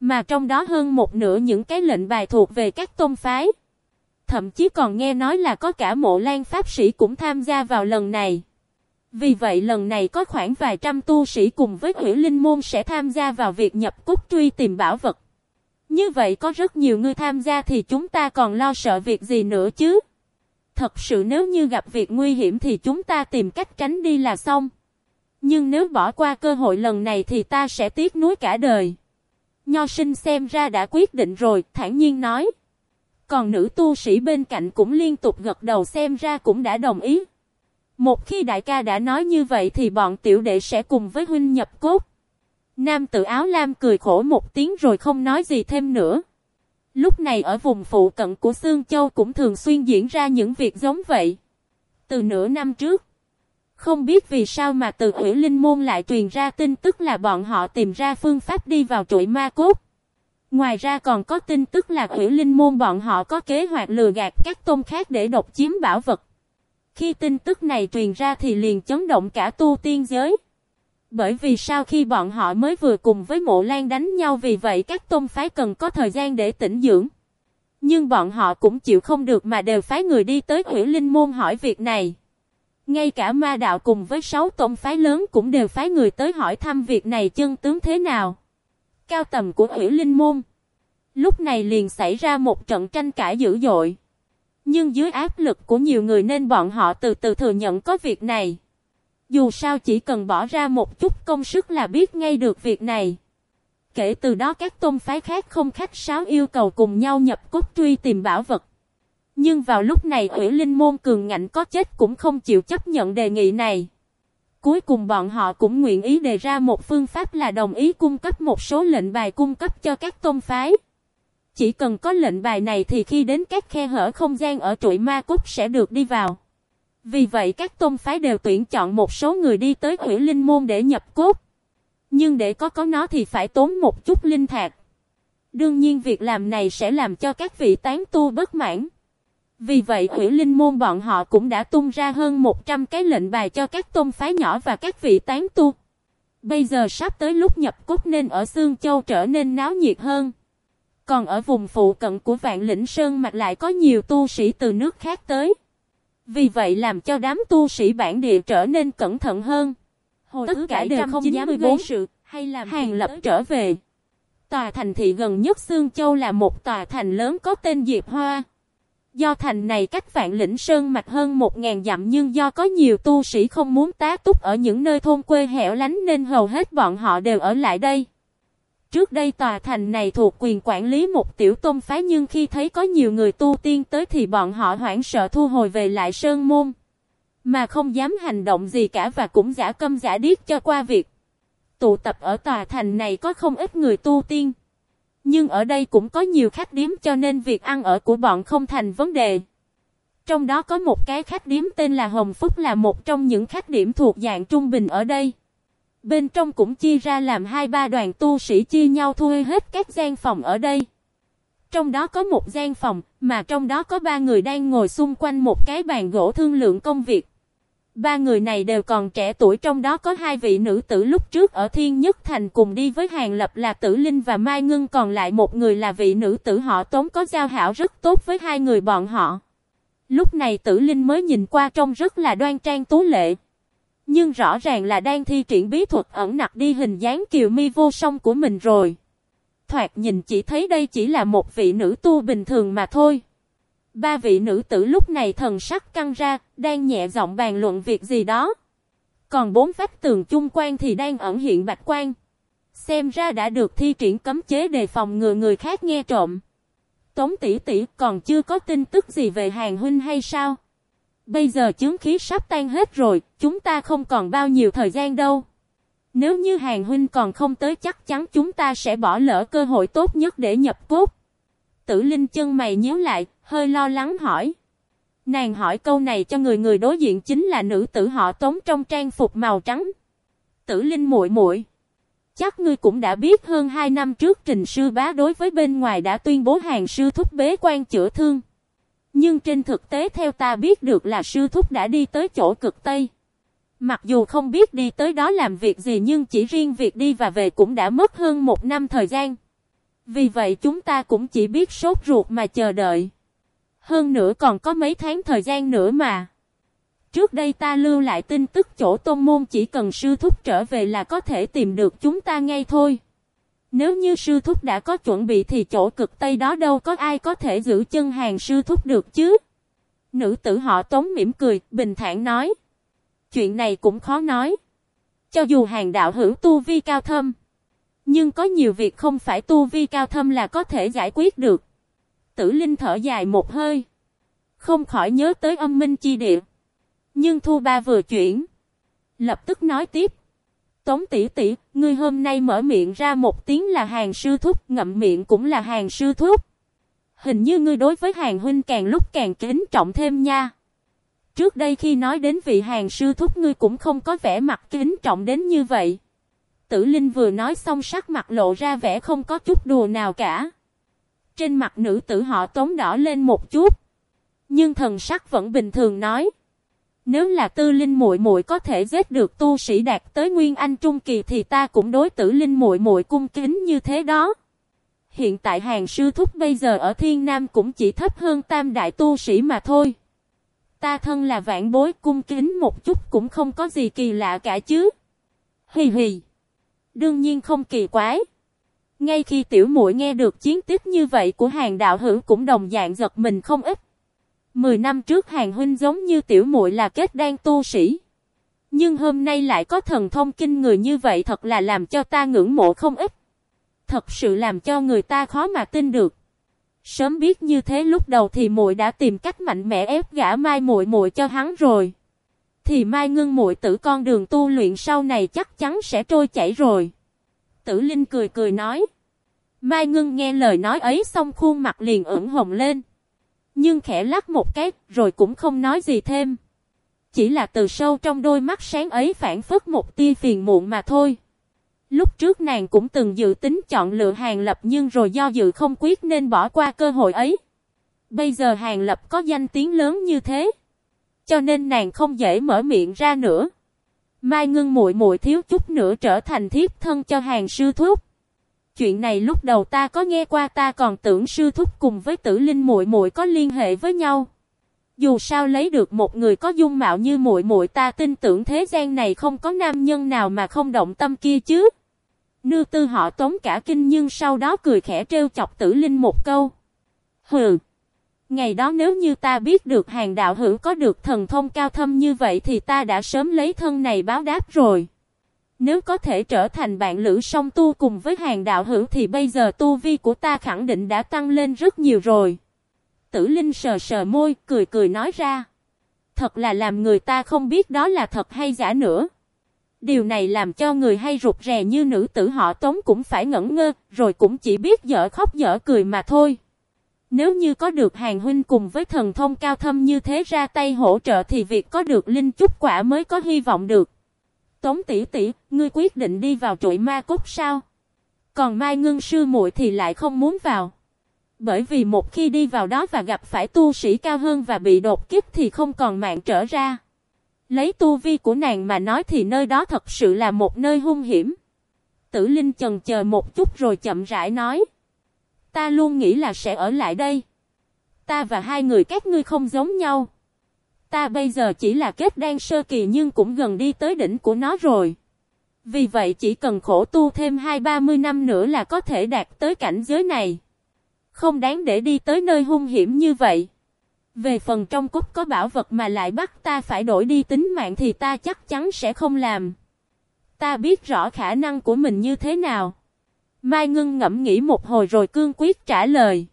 Mà trong đó hơn một nửa những cái lệnh bài thuộc về các tôn phái. Thậm chí còn nghe nói là có cả mộ lan pháp sĩ cũng tham gia vào lần này. Vì vậy lần này có khoảng vài trăm tu sĩ cùng với Hủy Linh Môn sẽ tham gia vào việc nhập cúc truy tìm bảo vật. Như vậy có rất nhiều người tham gia thì chúng ta còn lo sợ việc gì nữa chứ? Thật sự nếu như gặp việc nguy hiểm thì chúng ta tìm cách tránh đi là xong. Nhưng nếu bỏ qua cơ hội lần này thì ta sẽ tiếc nuối cả đời. Nho sinh xem ra đã quyết định rồi, thản nhiên nói. Còn nữ tu sĩ bên cạnh cũng liên tục gật đầu xem ra cũng đã đồng ý. Một khi đại ca đã nói như vậy thì bọn tiểu đệ sẽ cùng với huynh nhập cốt. Nam tự áo lam cười khổ một tiếng rồi không nói gì thêm nữa. Lúc này ở vùng phụ cận của Sương Châu cũng thường xuyên diễn ra những việc giống vậy. Từ nửa năm trước, không biết vì sao mà từ ủy linh môn lại truyền ra tin tức là bọn họ tìm ra phương pháp đi vào chuỗi ma cốt. Ngoài ra còn có tin tức là ủy linh môn bọn họ có kế hoạch lừa gạt các tôn khác để độc chiếm bảo vật. Khi tin tức này truyền ra thì liền chấn động cả tu tiên giới. Bởi vì sau khi bọn họ mới vừa cùng với mộ lan đánh nhau, vì vậy các tôn phái cần có thời gian để tĩnh dưỡng. Nhưng bọn họ cũng chịu không được mà đều phái người đi tới Hủy Linh Môn hỏi việc này. Ngay cả ma đạo cùng với sáu tôn phái lớn cũng đều phái người tới hỏi thăm việc này chân tướng thế nào. Cao tầm của Hủy Linh Môn. Lúc này liền xảy ra một trận tranh cãi dữ dội. Nhưng dưới áp lực của nhiều người nên bọn họ từ từ thừa nhận có việc này. Dù sao chỉ cần bỏ ra một chút công sức là biết ngay được việc này. Kể từ đó các tôn phái khác không khách sáo yêu cầu cùng nhau nhập cốt truy tìm bảo vật. Nhưng vào lúc này ủy linh môn cường ngạnh có chết cũng không chịu chấp nhận đề nghị này. Cuối cùng bọn họ cũng nguyện ý đề ra một phương pháp là đồng ý cung cấp một số lệnh bài cung cấp cho các tôn phái. Chỉ cần có lệnh bài này thì khi đến các khe hở không gian ở trụi ma cốt sẽ được đi vào. Vì vậy các tôn phái đều tuyển chọn một số người đi tới quỷ linh môn để nhập cốt. Nhưng để có có nó thì phải tốn một chút linh thạc. Đương nhiên việc làm này sẽ làm cho các vị tán tu bất mãn. Vì vậy quỷ linh môn bọn họ cũng đã tung ra hơn 100 cái lệnh bài cho các tôn phái nhỏ và các vị tán tu. Bây giờ sắp tới lúc nhập cốt nên ở Sương Châu trở nên náo nhiệt hơn. Còn ở vùng phụ cận của Vạn Lĩnh Sơn mặt lại có nhiều tu sĩ từ nước khác tới. Vì vậy làm cho đám tu sĩ bản địa trở nên cẩn thận hơn. Hồi Tất cả đều không dám gây sự, hay làm hàng lập trở về. Tòa thành thị gần nhất Sương Châu là một tòa thành lớn có tên Diệp Hoa. Do thành này cách vạn lĩnh sơn mạch hơn một ngàn dặm nhưng do có nhiều tu sĩ không muốn tá túc ở những nơi thôn quê hẻo lánh nên hầu hết bọn họ đều ở lại đây. Trước đây tòa thành này thuộc quyền quản lý một tiểu tôn phái nhưng khi thấy có nhiều người tu tiên tới thì bọn họ hoảng sợ thu hồi về lại sơn môn. Mà không dám hành động gì cả và cũng giả câm giả điếc cho qua việc. Tụ tập ở tòa thành này có không ít người tu tiên. Nhưng ở đây cũng có nhiều khách điếm cho nên việc ăn ở của bọn không thành vấn đề. Trong đó có một cái khách điếm tên là Hồng Phúc là một trong những khách điểm thuộc dạng trung bình ở đây. Bên trong cũng chia ra làm hai ba đoàn tu sĩ chia nhau thuê hết các gian phòng ở đây. Trong đó có một gian phòng, mà trong đó có ba người đang ngồi xung quanh một cái bàn gỗ thương lượng công việc. Ba người này đều còn trẻ tuổi trong đó có hai vị nữ tử lúc trước ở Thiên Nhất Thành cùng đi với Hàng Lập là Tử Linh và Mai Ngân còn lại một người là vị nữ tử họ Tống có giao hảo rất tốt với hai người bọn họ. Lúc này Tử Linh mới nhìn qua trông rất là đoan trang tú lệ. Nhưng rõ ràng là đang thi triển bí thuật ẩn nặc đi hình dáng kiều mi vô song của mình rồi. Thoạt nhìn chỉ thấy đây chỉ là một vị nữ tu bình thường mà thôi. Ba vị nữ tử lúc này thần sắc căng ra, đang nhẹ giọng bàn luận việc gì đó. Còn bốn vách tường chung quan thì đang ẩn hiện bạch quan. Xem ra đã được thi triển cấm chế đề phòng ngừa người khác nghe trộm. Tống tỷ tỷ còn chưa có tin tức gì về hàng huynh hay sao? Bây giờ chứng khí sắp tan hết rồi, chúng ta không còn bao nhiêu thời gian đâu. Nếu như hàng huynh còn không tới chắc chắn chúng ta sẽ bỏ lỡ cơ hội tốt nhất để nhập cốt. Tử Linh chân mày nhíu lại, hơi lo lắng hỏi. Nàng hỏi câu này cho người người đối diện chính là nữ tử họ Tống trong trang phục màu trắng. Tử Linh muội muội, chắc ngươi cũng đã biết hơn 2 năm trước Trình sư bá đối với bên ngoài đã tuyên bố hàng sư thúc bế quan chữa thương. Nhưng trên thực tế theo ta biết được là sư thúc đã đi tới chỗ cực Tây. Mặc dù không biết đi tới đó làm việc gì nhưng chỉ riêng việc đi và về cũng đã mất hơn một năm thời gian. Vì vậy chúng ta cũng chỉ biết sốt ruột mà chờ đợi. Hơn nữa còn có mấy tháng thời gian nữa mà. Trước đây ta lưu lại tin tức chỗ tôn môn chỉ cần sư thúc trở về là có thể tìm được chúng ta ngay thôi. Nếu như sư thúc đã có chuẩn bị thì chỗ cực Tây đó đâu có ai có thể giữ chân hàng sư thúc được chứ. Nữ tử họ tống mỉm cười, bình thản nói. Chuyện này cũng khó nói. Cho dù hàng đạo hữu tu vi cao thâm. Nhưng có nhiều việc không phải tu vi cao thâm là có thể giải quyết được. Tử Linh thở dài một hơi. Không khỏi nhớ tới âm minh chi địa. Nhưng Thu Ba vừa chuyển. Lập tức nói tiếp. Tống tỷ tỷ, ngươi hôm nay mở miệng ra một tiếng là hàng sư thúc, ngậm miệng cũng là hàng sư thúc. Hình như ngươi đối với hàng huynh càng lúc càng kính trọng thêm nha. Trước đây khi nói đến vị hàng sư thúc ngươi cũng không có vẻ mặt kính trọng đến như vậy. Tử Linh vừa nói xong sắc mặt lộ ra vẻ không có chút đùa nào cả. Trên mặt nữ tử họ tống đỏ lên một chút. Nhưng thần sắc vẫn bình thường nói. Nếu là tư linh muội muội có thể giết được tu sĩ đạt tới nguyên anh trung kỳ thì ta cũng đối tử linh muội muội cung kính như thế đó. Hiện tại hàng sư thúc bây giờ ở thiên nam cũng chỉ thấp hơn tam đại tu sĩ mà thôi. Ta thân là vạn bối, cung kính một chút cũng không có gì kỳ lạ cả chứ. Hì hì. Đương nhiên không kỳ quái. Ngay khi tiểu muội nghe được chiến tích như vậy của hàng đạo hữu cũng đồng dạng giật mình không ít. Mười năm trước hàng huynh giống như tiểu muội là kết đan tu sĩ. Nhưng hôm nay lại có thần thông kinh người như vậy thật là làm cho ta ngưỡng mộ không ít. Thật sự làm cho người ta khó mà tin được. Sớm biết như thế lúc đầu thì muội đã tìm cách mạnh mẽ ép gã Mai muội muội cho hắn rồi. Thì Mai Ngưng muội tử con đường tu luyện sau này chắc chắn sẽ trôi chảy rồi. Tử Linh cười cười nói. Mai Ngưng nghe lời nói ấy xong khuôn mặt liền ửng hồng lên. Nhưng khẽ lắc một cái, rồi cũng không nói gì thêm. Chỉ là từ sâu trong đôi mắt sáng ấy phản phất một tia phiền muộn mà thôi. Lúc trước nàng cũng từng dự tính chọn lựa hàng lập nhưng rồi do dự không quyết nên bỏ qua cơ hội ấy. Bây giờ hàng lập có danh tiếng lớn như thế. Cho nên nàng không dễ mở miệng ra nữa. Mai ngưng muội muội thiếu chút nữa trở thành thiếp thân cho hàng sư thúc. Chuyện này lúc đầu ta có nghe qua, ta còn tưởng sư thúc cùng với tử linh muội muội có liên hệ với nhau. Dù sao lấy được một người có dung mạo như muội muội, ta tin tưởng thế gian này không có nam nhân nào mà không động tâm kia chứ. Nư tư họ tống cả kinh nhưng sau đó cười khẽ trêu chọc tử linh một câu. Hừ. Ngày đó nếu như ta biết được hàng đạo hữu có được thần thông cao thâm như vậy thì ta đã sớm lấy thân này báo đáp rồi. Nếu có thể trở thành bạn lữ song tu cùng với hàng đạo hữu thì bây giờ tu vi của ta khẳng định đã tăng lên rất nhiều rồi. Tử Linh sờ sờ môi, cười cười nói ra. Thật là làm người ta không biết đó là thật hay giả nữa. Điều này làm cho người hay rụt rè như nữ tử họ tống cũng phải ngẩn ngơ, rồi cũng chỉ biết dở khóc dở cười mà thôi. Nếu như có được hàng huynh cùng với thần thông cao thâm như thế ra tay hỗ trợ thì việc có được linh chúc quả mới có hy vọng được. Tống tỷ tỷ, ngươi quyết định đi vào trụi ma cốt sao? Còn Mai Ngưng sư muội thì lại không muốn vào. Bởi vì một khi đi vào đó và gặp phải tu sĩ cao hơn và bị đột kích thì không còn mạng trở ra. Lấy tu vi của nàng mà nói thì nơi đó thật sự là một nơi hung hiểm. Tử Linh chần chờ một chút rồi chậm rãi nói. Ta luôn nghĩ là sẽ ở lại đây. Ta và hai người các ngươi không giống nhau. Ta bây giờ chỉ là kết đan sơ kỳ nhưng cũng gần đi tới đỉnh của nó rồi. Vì vậy chỉ cần khổ tu thêm hai ba mươi năm nữa là có thể đạt tới cảnh giới này. Không đáng để đi tới nơi hung hiểm như vậy. Về phần trong cốt có bảo vật mà lại bắt ta phải đổi đi tính mạng thì ta chắc chắn sẽ không làm. Ta biết rõ khả năng của mình như thế nào. Mai Ngân ngẫm nghĩ một hồi rồi cương quyết trả lời.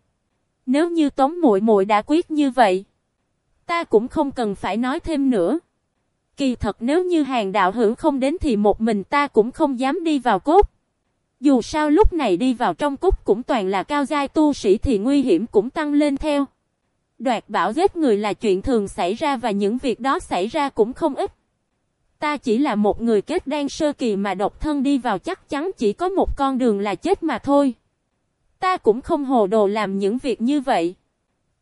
Nếu như Tống Muội Muội đã quyết như vậy, ta cũng không cần phải nói thêm nữa. Kỳ thật nếu như hàng đạo hữu không đến thì một mình ta cũng không dám đi vào cốt. Dù sao lúc này đi vào trong cốt cũng toàn là cao giai tu sĩ thì nguy hiểm cũng tăng lên theo. Đoạt bảo giết người là chuyện thường xảy ra và những việc đó xảy ra cũng không ít. Ta chỉ là một người kết đan sơ kỳ mà độc thân đi vào chắc chắn chỉ có một con đường là chết mà thôi. Ta cũng không hồ đồ làm những việc như vậy.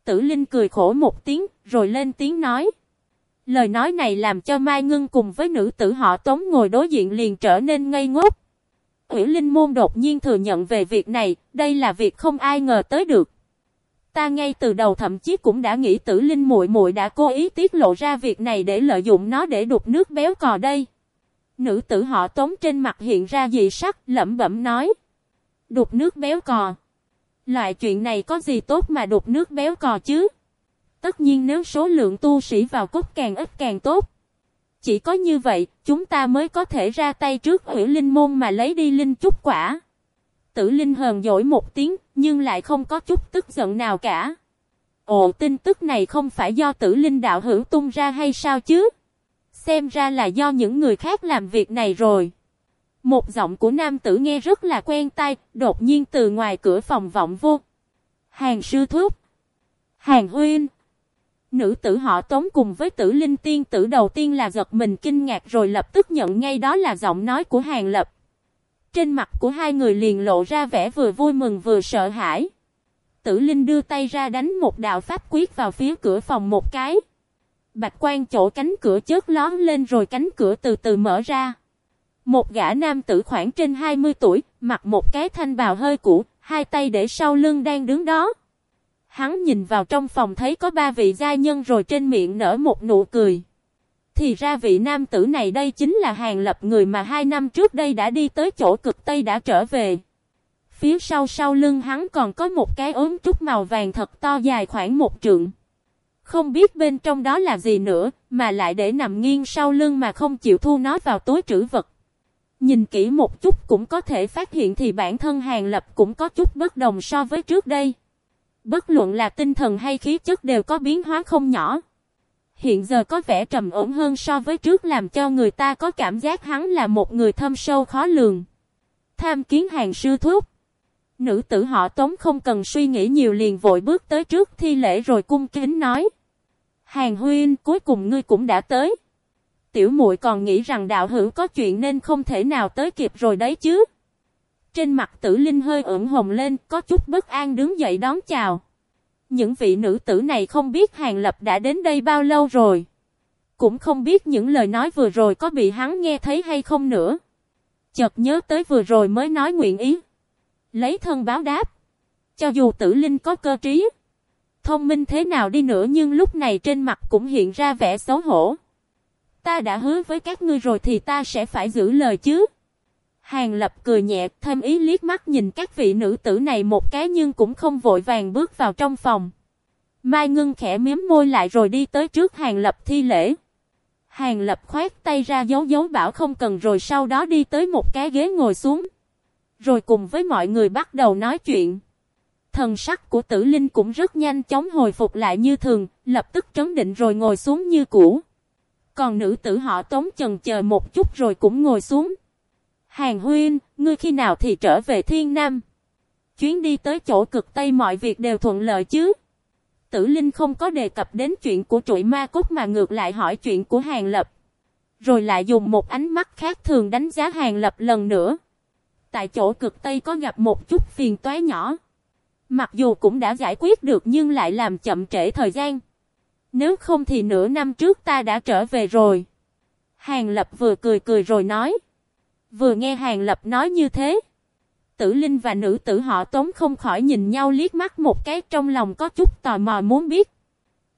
Tử Linh cười khổ một tiếng, rồi lên tiếng nói. Lời nói này làm cho Mai Ngân cùng với nữ tử họ Tống ngồi đối diện liền trở nên ngây ngốc. Ủy Linh Môn đột nhiên thừa nhận về việc này, đây là việc không ai ngờ tới được. Ta ngay từ đầu thậm chí cũng đã nghĩ tử linh muội muội đã cố ý tiết lộ ra việc này để lợi dụng nó để đục nước béo cò đây. Nữ tử họ tống trên mặt hiện ra dị sắc, lẩm bẩm nói. Đục nước béo cò. Loại chuyện này có gì tốt mà đục nước béo cò chứ? Tất nhiên nếu số lượng tu sĩ vào cốt càng ít càng tốt. Chỉ có như vậy, chúng ta mới có thể ra tay trước hủy linh môn mà lấy đi linh chút quả. Tử Linh hờn dỗi một tiếng, nhưng lại không có chút tức giận nào cả. Ồ, tin tức này không phải do Tử Linh đạo hữu tung ra hay sao chứ? Xem ra là do những người khác làm việc này rồi. Một giọng của nam tử nghe rất là quen tai, đột nhiên từ ngoài cửa phòng vọng vô. Hàng sư thúc. Hàng huynh. Nữ tử họ tống cùng với tử linh tiên tử đầu tiên là giật mình kinh ngạc rồi lập tức nhận ngay đó là giọng nói của hàng lập. Trên mặt của hai người liền lộ ra vẻ vừa vui mừng vừa sợ hãi. Tử Linh đưa tay ra đánh một đạo pháp quyết vào phía cửa phòng một cái. Bạch quan chỗ cánh cửa chớt lón lên rồi cánh cửa từ từ mở ra. Một gã nam tử khoảng trên 20 tuổi, mặc một cái thanh bào hơi cũ, hai tay để sau lưng đang đứng đó. Hắn nhìn vào trong phòng thấy có ba vị gia nhân rồi trên miệng nở một nụ cười. Thì ra vị nam tử này đây chính là hàng lập người mà hai năm trước đây đã đi tới chỗ cực Tây đã trở về. Phía sau sau lưng hắn còn có một cái ốm trúc màu vàng thật to dài khoảng một trượng. Không biết bên trong đó là gì nữa, mà lại để nằm nghiêng sau lưng mà không chịu thu nó vào túi trữ vật. Nhìn kỹ một chút cũng có thể phát hiện thì bản thân hàng lập cũng có chút bất đồng so với trước đây. Bất luận là tinh thần hay khí chất đều có biến hóa không nhỏ. Hiện giờ có vẻ trầm ổn hơn so với trước làm cho người ta có cảm giác hắn là một người thâm sâu khó lường. Tham kiến hàng sư thuốc Nữ tử họ tống không cần suy nghĩ nhiều liền vội bước tới trước thi lễ rồi cung kính nói. Hàng Huyên cuối cùng ngươi cũng đã tới. Tiểu muội còn nghĩ rằng đạo hữu có chuyện nên không thể nào tới kịp rồi đấy chứ. Trên mặt tử linh hơi ửng hồng lên, có chút bất an đứng dậy đón chào. Những vị nữ tử này không biết Hàng Lập đã đến đây bao lâu rồi. Cũng không biết những lời nói vừa rồi có bị hắn nghe thấy hay không nữa. Chợt nhớ tới vừa rồi mới nói nguyện ý. Lấy thân báo đáp. Cho dù tử linh có cơ trí. Thông minh thế nào đi nữa nhưng lúc này trên mặt cũng hiện ra vẻ xấu hổ. Ta đã hứa với các ngươi rồi thì ta sẽ phải giữ lời chứ. Hàng lập cười nhẹ, thêm ý liếc mắt nhìn các vị nữ tử này một cái nhưng cũng không vội vàng bước vào trong phòng. Mai Ngưng khẽ miếm môi lại rồi đi tới trước hàng lập thi lễ. Hàng lập khoát tay ra dấu dấu bảo không cần rồi sau đó đi tới một cái ghế ngồi xuống. Rồi cùng với mọi người bắt đầu nói chuyện. Thần sắc của tử linh cũng rất nhanh chóng hồi phục lại như thường, lập tức trấn định rồi ngồi xuống như cũ. Còn nữ tử họ tống chần chờ một chút rồi cũng ngồi xuống. Hàng huyên, ngươi khi nào thì trở về thiên nam? Chuyến đi tới chỗ cực Tây mọi việc đều thuận lợi chứ? Tử Linh không có đề cập đến chuyện của trụi ma cốt mà ngược lại hỏi chuyện của Hàng Lập. Rồi lại dùng một ánh mắt khác thường đánh giá Hàng Lập lần nữa. Tại chỗ cực Tây có gặp một chút phiền toái nhỏ. Mặc dù cũng đã giải quyết được nhưng lại làm chậm trễ thời gian. Nếu không thì nửa năm trước ta đã trở về rồi. Hàng Lập vừa cười cười rồi nói. Vừa nghe Hàng Lập nói như thế. Tử Linh và nữ tử họ tống không khỏi nhìn nhau liếc mắt một cái trong lòng có chút tò mò muốn biết.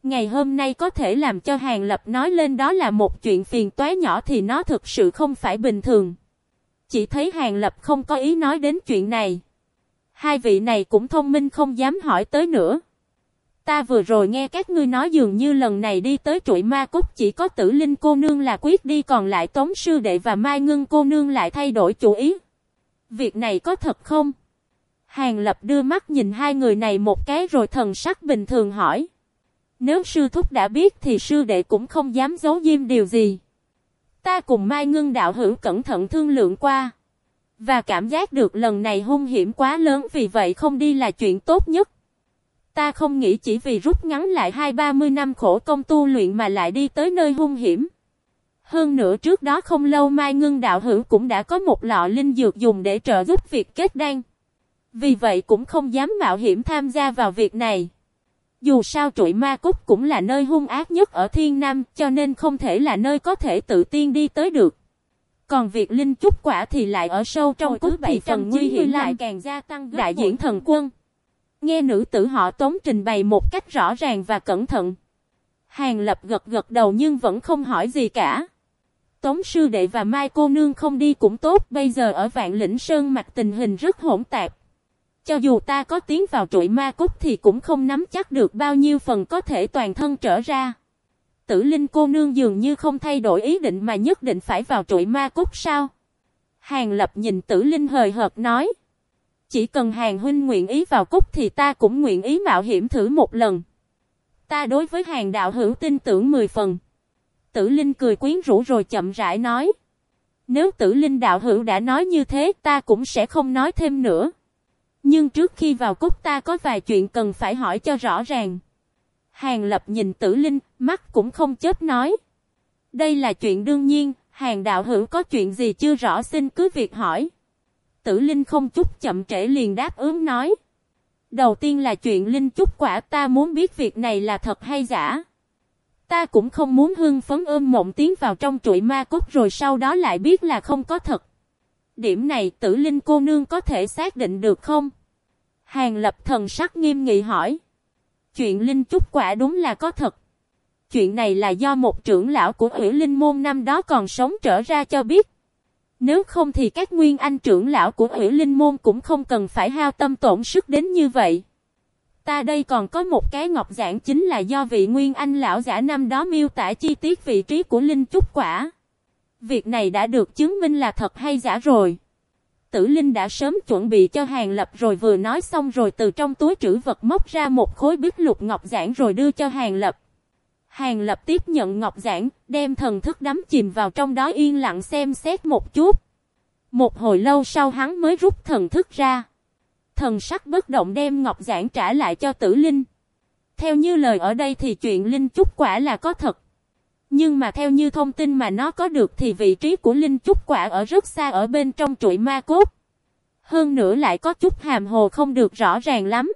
Ngày hôm nay có thể làm cho Hàng Lập nói lên đó là một chuyện phiền toái nhỏ thì nó thực sự không phải bình thường. Chỉ thấy Hàng Lập không có ý nói đến chuyện này. Hai vị này cũng thông minh không dám hỏi tới nữa. Ta vừa rồi nghe các ngươi nói dường như lần này đi tới trụi ma cốt chỉ có tử linh cô nương là quyết đi, còn lại tống sư đệ và mai ngưng cô nương lại thay đổi chủ ý. Việc này có thật không? Hàng lập đưa mắt nhìn hai người này một cái rồi thần sắc bình thường hỏi. Nếu sư thúc đã biết thì sư đệ cũng không dám giấu diêm điều gì. Ta cùng Mai Ngưng đạo hữu cẩn thận thương lượng qua. Và cảm giác được lần này hung hiểm quá lớn, vì vậy không đi là chuyện tốt nhất. Ta không nghĩ chỉ vì rút ngắn lại hai ba mươi năm khổ công tu luyện mà lại đi tới nơi hung hiểm. Hơn nữa trước đó không lâu Mai Ngưng đạo hữu cũng đã có một lọ linh dược dùng để trợ giúp việc kết đan. Vì vậy cũng không dám mạo hiểm tham gia vào việc này. Dù sao trụi ma cúc cũng là nơi hung ác nhất ở thiên nam cho nên không thể là nơi có thể tự tiên đi tới được. Còn việc linh trúc quả thì lại ở sâu trong cúc thì phần nguy hiểm lại càng gia tăng đại diễn thần quân. Nghe nữ tử họ tống trình bày một cách rõ ràng và cẩn thận. Hàng lập gật gật đầu nhưng vẫn không hỏi gì cả. Tống sư đệ và Mai cô nương không đi cũng tốt, bây giờ ở vạn lĩnh sơn mặt tình hình rất hỗn tạp. Cho dù ta có tiến vào trụi ma cúc thì cũng không nắm chắc được bao nhiêu phần có thể toàn thân trở ra. Tử linh cô nương dường như không thay đổi ý định mà nhất định phải vào trụi ma cúc sao? Hàng lập nhìn tử linh hời hợt nói. Chỉ cần hàng huynh nguyện ý vào cúc thì ta cũng nguyện ý mạo hiểm thử một lần. Ta đối với hàng đạo hữu tin tưởng mười phần. Tử Linh cười quyến rũ rồi chậm rãi nói. Nếu tử Linh đạo hữu đã nói như thế ta cũng sẽ không nói thêm nữa. Nhưng trước khi vào cúc ta có vài chuyện cần phải hỏi cho rõ ràng. Hàng lập nhìn tử Linh, mắt cũng không chết nói. Đây là chuyện đương nhiên, hàng đạo hữu có chuyện gì chưa rõ xin cứ việc hỏi. Tử Linh không chút chậm trễ liền đáp ứng nói. Đầu tiên là chuyện Linh chút quả, ta muốn biết việc này là thật hay giả. Ta cũng không muốn hưng phấn ôm mộng tiến vào trong trụi ma cốt rồi sau đó lại biết là không có thật. Điểm này tử linh cô nương có thể xác định được không? Hàng lập thần sắc nghiêm nghị hỏi. Chuyện linh trúc quả đúng là có thật. Chuyện này là do một trưởng lão của ủy linh môn năm đó còn sống trở ra cho biết. Nếu không thì các nguyên anh trưởng lão của hủy linh môn cũng không cần phải hao tâm tổn sức đến như vậy. Ta đây còn có một cái ngọc giản chính là do vị nguyên anh lão giả năm đó miêu tả chi tiết vị trí của linh trúc quả. Việc này đã được chứng minh là thật hay giả rồi. Tử Linh đã sớm chuẩn bị cho Hàng Lập rồi vừa nói xong rồi từ trong túi trữ vật móc ra một khối bích lục ngọc giản rồi đưa cho Hàng Lập. Hàng Lập tiếp nhận ngọc giản, đem thần thức đắm chìm vào trong đó yên lặng xem xét một chút. Một hồi lâu sau hắn mới rút thần thức ra. Thần sắc bất động đem ngọc giản trả lại cho tử linh. Theo như lời ở đây thì chuyện linh trúc quả là có thật. Nhưng mà theo như thông tin mà nó có được thì vị trí của linh trúc quả ở rất xa ở bên trong chuỗi ma cốt. Hơn nữa lại có chút hàm hồ không được rõ ràng lắm.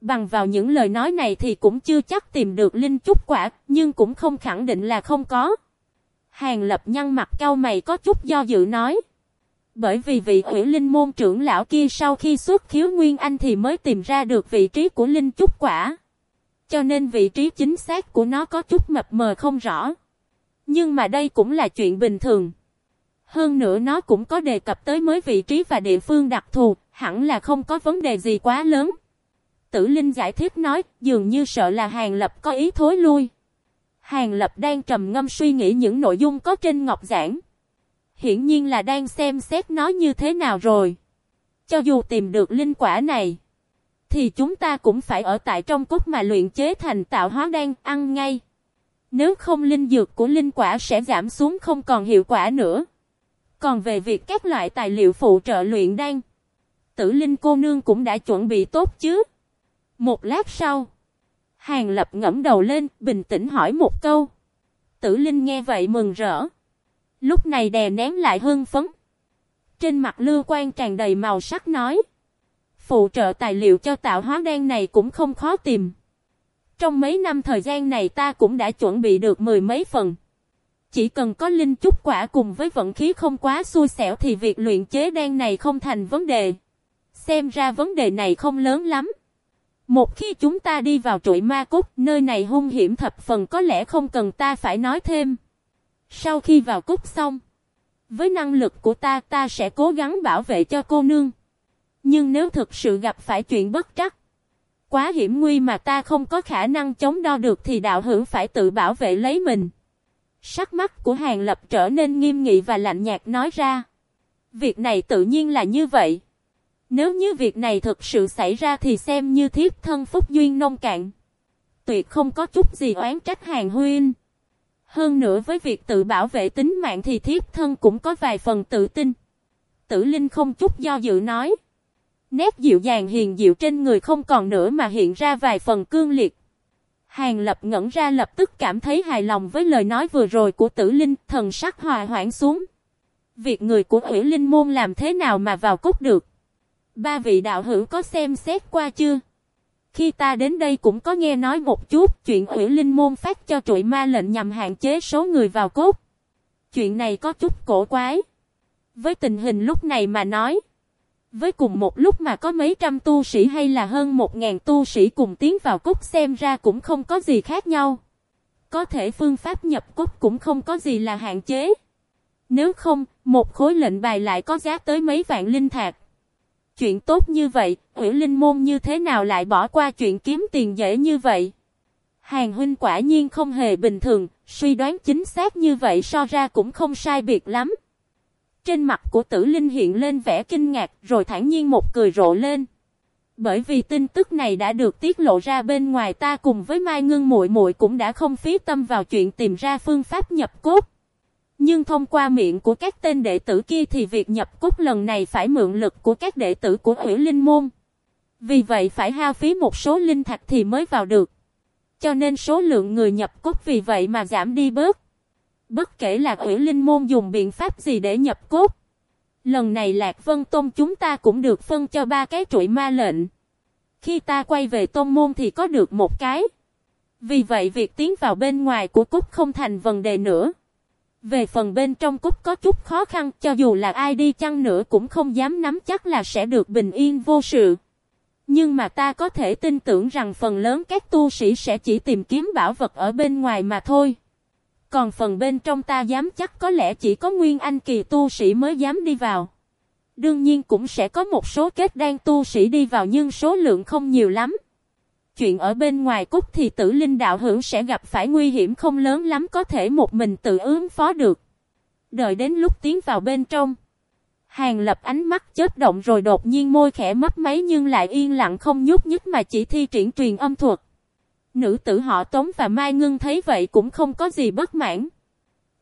Bằng vào những lời nói này thì cũng chưa chắc tìm được linh trúc quả, nhưng cũng không khẳng định là không có. Hàng lập nhăn mặt cau mày có chút do dự nói. Bởi vì vị ủy linh môn trưởng lão kia sau khi xuất khiếu Nguyên Anh thì mới tìm ra được vị trí của linh trúc quả. Cho nên vị trí chính xác của nó có chút mập mờ không rõ. Nhưng mà đây cũng là chuyện bình thường. Hơn nữa nó cũng có đề cập tới mới vị trí và địa phương đặc thù, hẳn là không có vấn đề gì quá lớn. Tử Linh giải thích nói, dường như sợ là Hàng Lập có ý thối lui. Hàng Lập đang trầm ngâm suy nghĩ những nội dung có trên ngọc giảng. Hiển nhiên là đang xem xét nó như thế nào rồi. Cho dù tìm được linh quả này, thì chúng ta cũng phải ở tại trong cốt mà luyện chế thành tạo hóa đan ăn ngay. Nếu không linh dược của linh quả sẽ giảm xuống không còn hiệu quả nữa. Còn về việc các loại tài liệu phụ trợ luyện đan, tử linh cô nương cũng đã chuẩn bị tốt chứ. Một lát sau, Hàng Lập ngẫm đầu lên, bình tĩnh hỏi một câu. Tử linh nghe vậy mừng rỡ. Lúc này đè nén lại hưng phấn. Trên mặt lưu quan tràn đầy màu sắc nói. Phụ trợ tài liệu cho tạo hóa đen này cũng không khó tìm. Trong mấy năm thời gian này ta cũng đã chuẩn bị được mười mấy phần. Chỉ cần có linh chút quả cùng với vận khí không quá xui xẻo thì việc luyện chế đen này không thành vấn đề. Xem ra vấn đề này không lớn lắm. Một khi chúng ta đi vào trụi ma cốt, nơi này hung hiểm thập phần có lẽ không cần ta phải nói thêm. Sau khi vào cốt xong, với năng lực của ta ta sẽ cố gắng bảo vệ cho cô nương. Nhưng nếu thực sự gặp phải chuyện bất trắc, quá hiểm nguy mà ta không có khả năng chống đo được thì đạo hữu phải tự bảo vệ lấy mình. Sắc mắt của Hàng Lập trở nên nghiêm nghị và lạnh nhạt nói ra. Việc này tự nhiên là như vậy. Nếu như việc này thực sự xảy ra thì xem như thiếp thân phúc duyên nông cạn. Tuyệt không có chút gì oán trách Hàng huyên. Hơn nữa với việc tự bảo vệ tính mạng thì thiếp thân cũng có vài phần tự tin. Tử Linh không chút do dự nói. Nét dịu dàng hiền dịu trên người không còn nữa mà hiện ra vài phần cương liệt. Hàng lập ngẩn ra lập tức cảm thấy hài lòng với lời nói vừa rồi của tử linh, thần sắc hòa hoãn xuống. Việc người của ủy linh môn làm thế nào mà vào cốt được? Ba vị đạo hữu có xem xét qua chưa? Khi ta đến đây cũng có nghe nói một chút chuyện ủy linh môn phát cho trụi ma lệnh nhằm hạn chế số người vào cốt. Chuyện này có chút cổ quái. Với tình hình lúc này mà nói. Với cùng một lúc mà có mấy trăm tu sĩ hay là hơn một ngàn tu sĩ cùng tiến vào cốt xem ra cũng không có gì khác nhau. Có thể phương pháp nhập cốt cũng không có gì là hạn chế. Nếu không, một khối lệnh bài lại có giá tới mấy vạn linh thạch. Chuyện tốt như vậy, ủy linh môn như thế nào lại bỏ qua chuyện kiếm tiền dễ như vậy? Hàng huynh quả nhiên không hề bình thường, suy đoán chính xác như vậy so ra cũng không sai biệt lắm. Trên mặt của tử linh hiện lên vẻ kinh ngạc rồi thản nhiên một cười rộ lên. Bởi vì tin tức này đã được tiết lộ ra bên ngoài ta cùng với Mai Ngưng muội muội cũng đã không phí tâm vào chuyện tìm ra phương pháp nhập cốt. Nhưng thông qua miệng của các tên đệ tử kia thì việc nhập cốt lần này phải mượn lực của các đệ tử của Hủy Linh Môn. Vì vậy phải hao phí một số linh thạch thì mới vào được. Cho nên số lượng người nhập cốt vì vậy mà giảm đi bớt. Bất kể là Hủy Linh Môn dùng biện pháp gì để nhập cốt. Lần này Lạc Vân Tôn chúng ta cũng được phân cho ba cái trụi ma lệnh. Khi ta quay về Tôn Môn thì có được một cái. Vì vậy việc tiến vào bên ngoài của cốt không thành vấn đề nữa. Về phần bên trong cúc có chút khó khăn, cho dù là ai đi chăng nữa cũng không dám nắm chắc là sẽ được bình yên vô sự. Nhưng mà ta có thể tin tưởng rằng phần lớn các tu sĩ sẽ chỉ tìm kiếm bảo vật ở bên ngoài mà thôi. Còn phần bên trong ta dám chắc có lẽ chỉ có nguyên anh kỳ tu sĩ mới dám đi vào. Đương nhiên cũng sẽ có một số kết đan tu sĩ đi vào nhưng số lượng không nhiều lắm chuyện ở bên ngoài cúc thì tử linh đạo hữu sẽ gặp phải nguy hiểm không lớn lắm có thể một mình tự ứng phó được. Đợi đến lúc tiến vào bên trong. Hàng lập ánh mắt chớp động rồi đột nhiên môi khẽ mấp máy nhưng lại yên lặng không nhúc nhích mà chỉ thi triển truyền âm thuật. Nữ tử họ Tống và Mai Ngưng thấy vậy cũng không có gì bất mãn.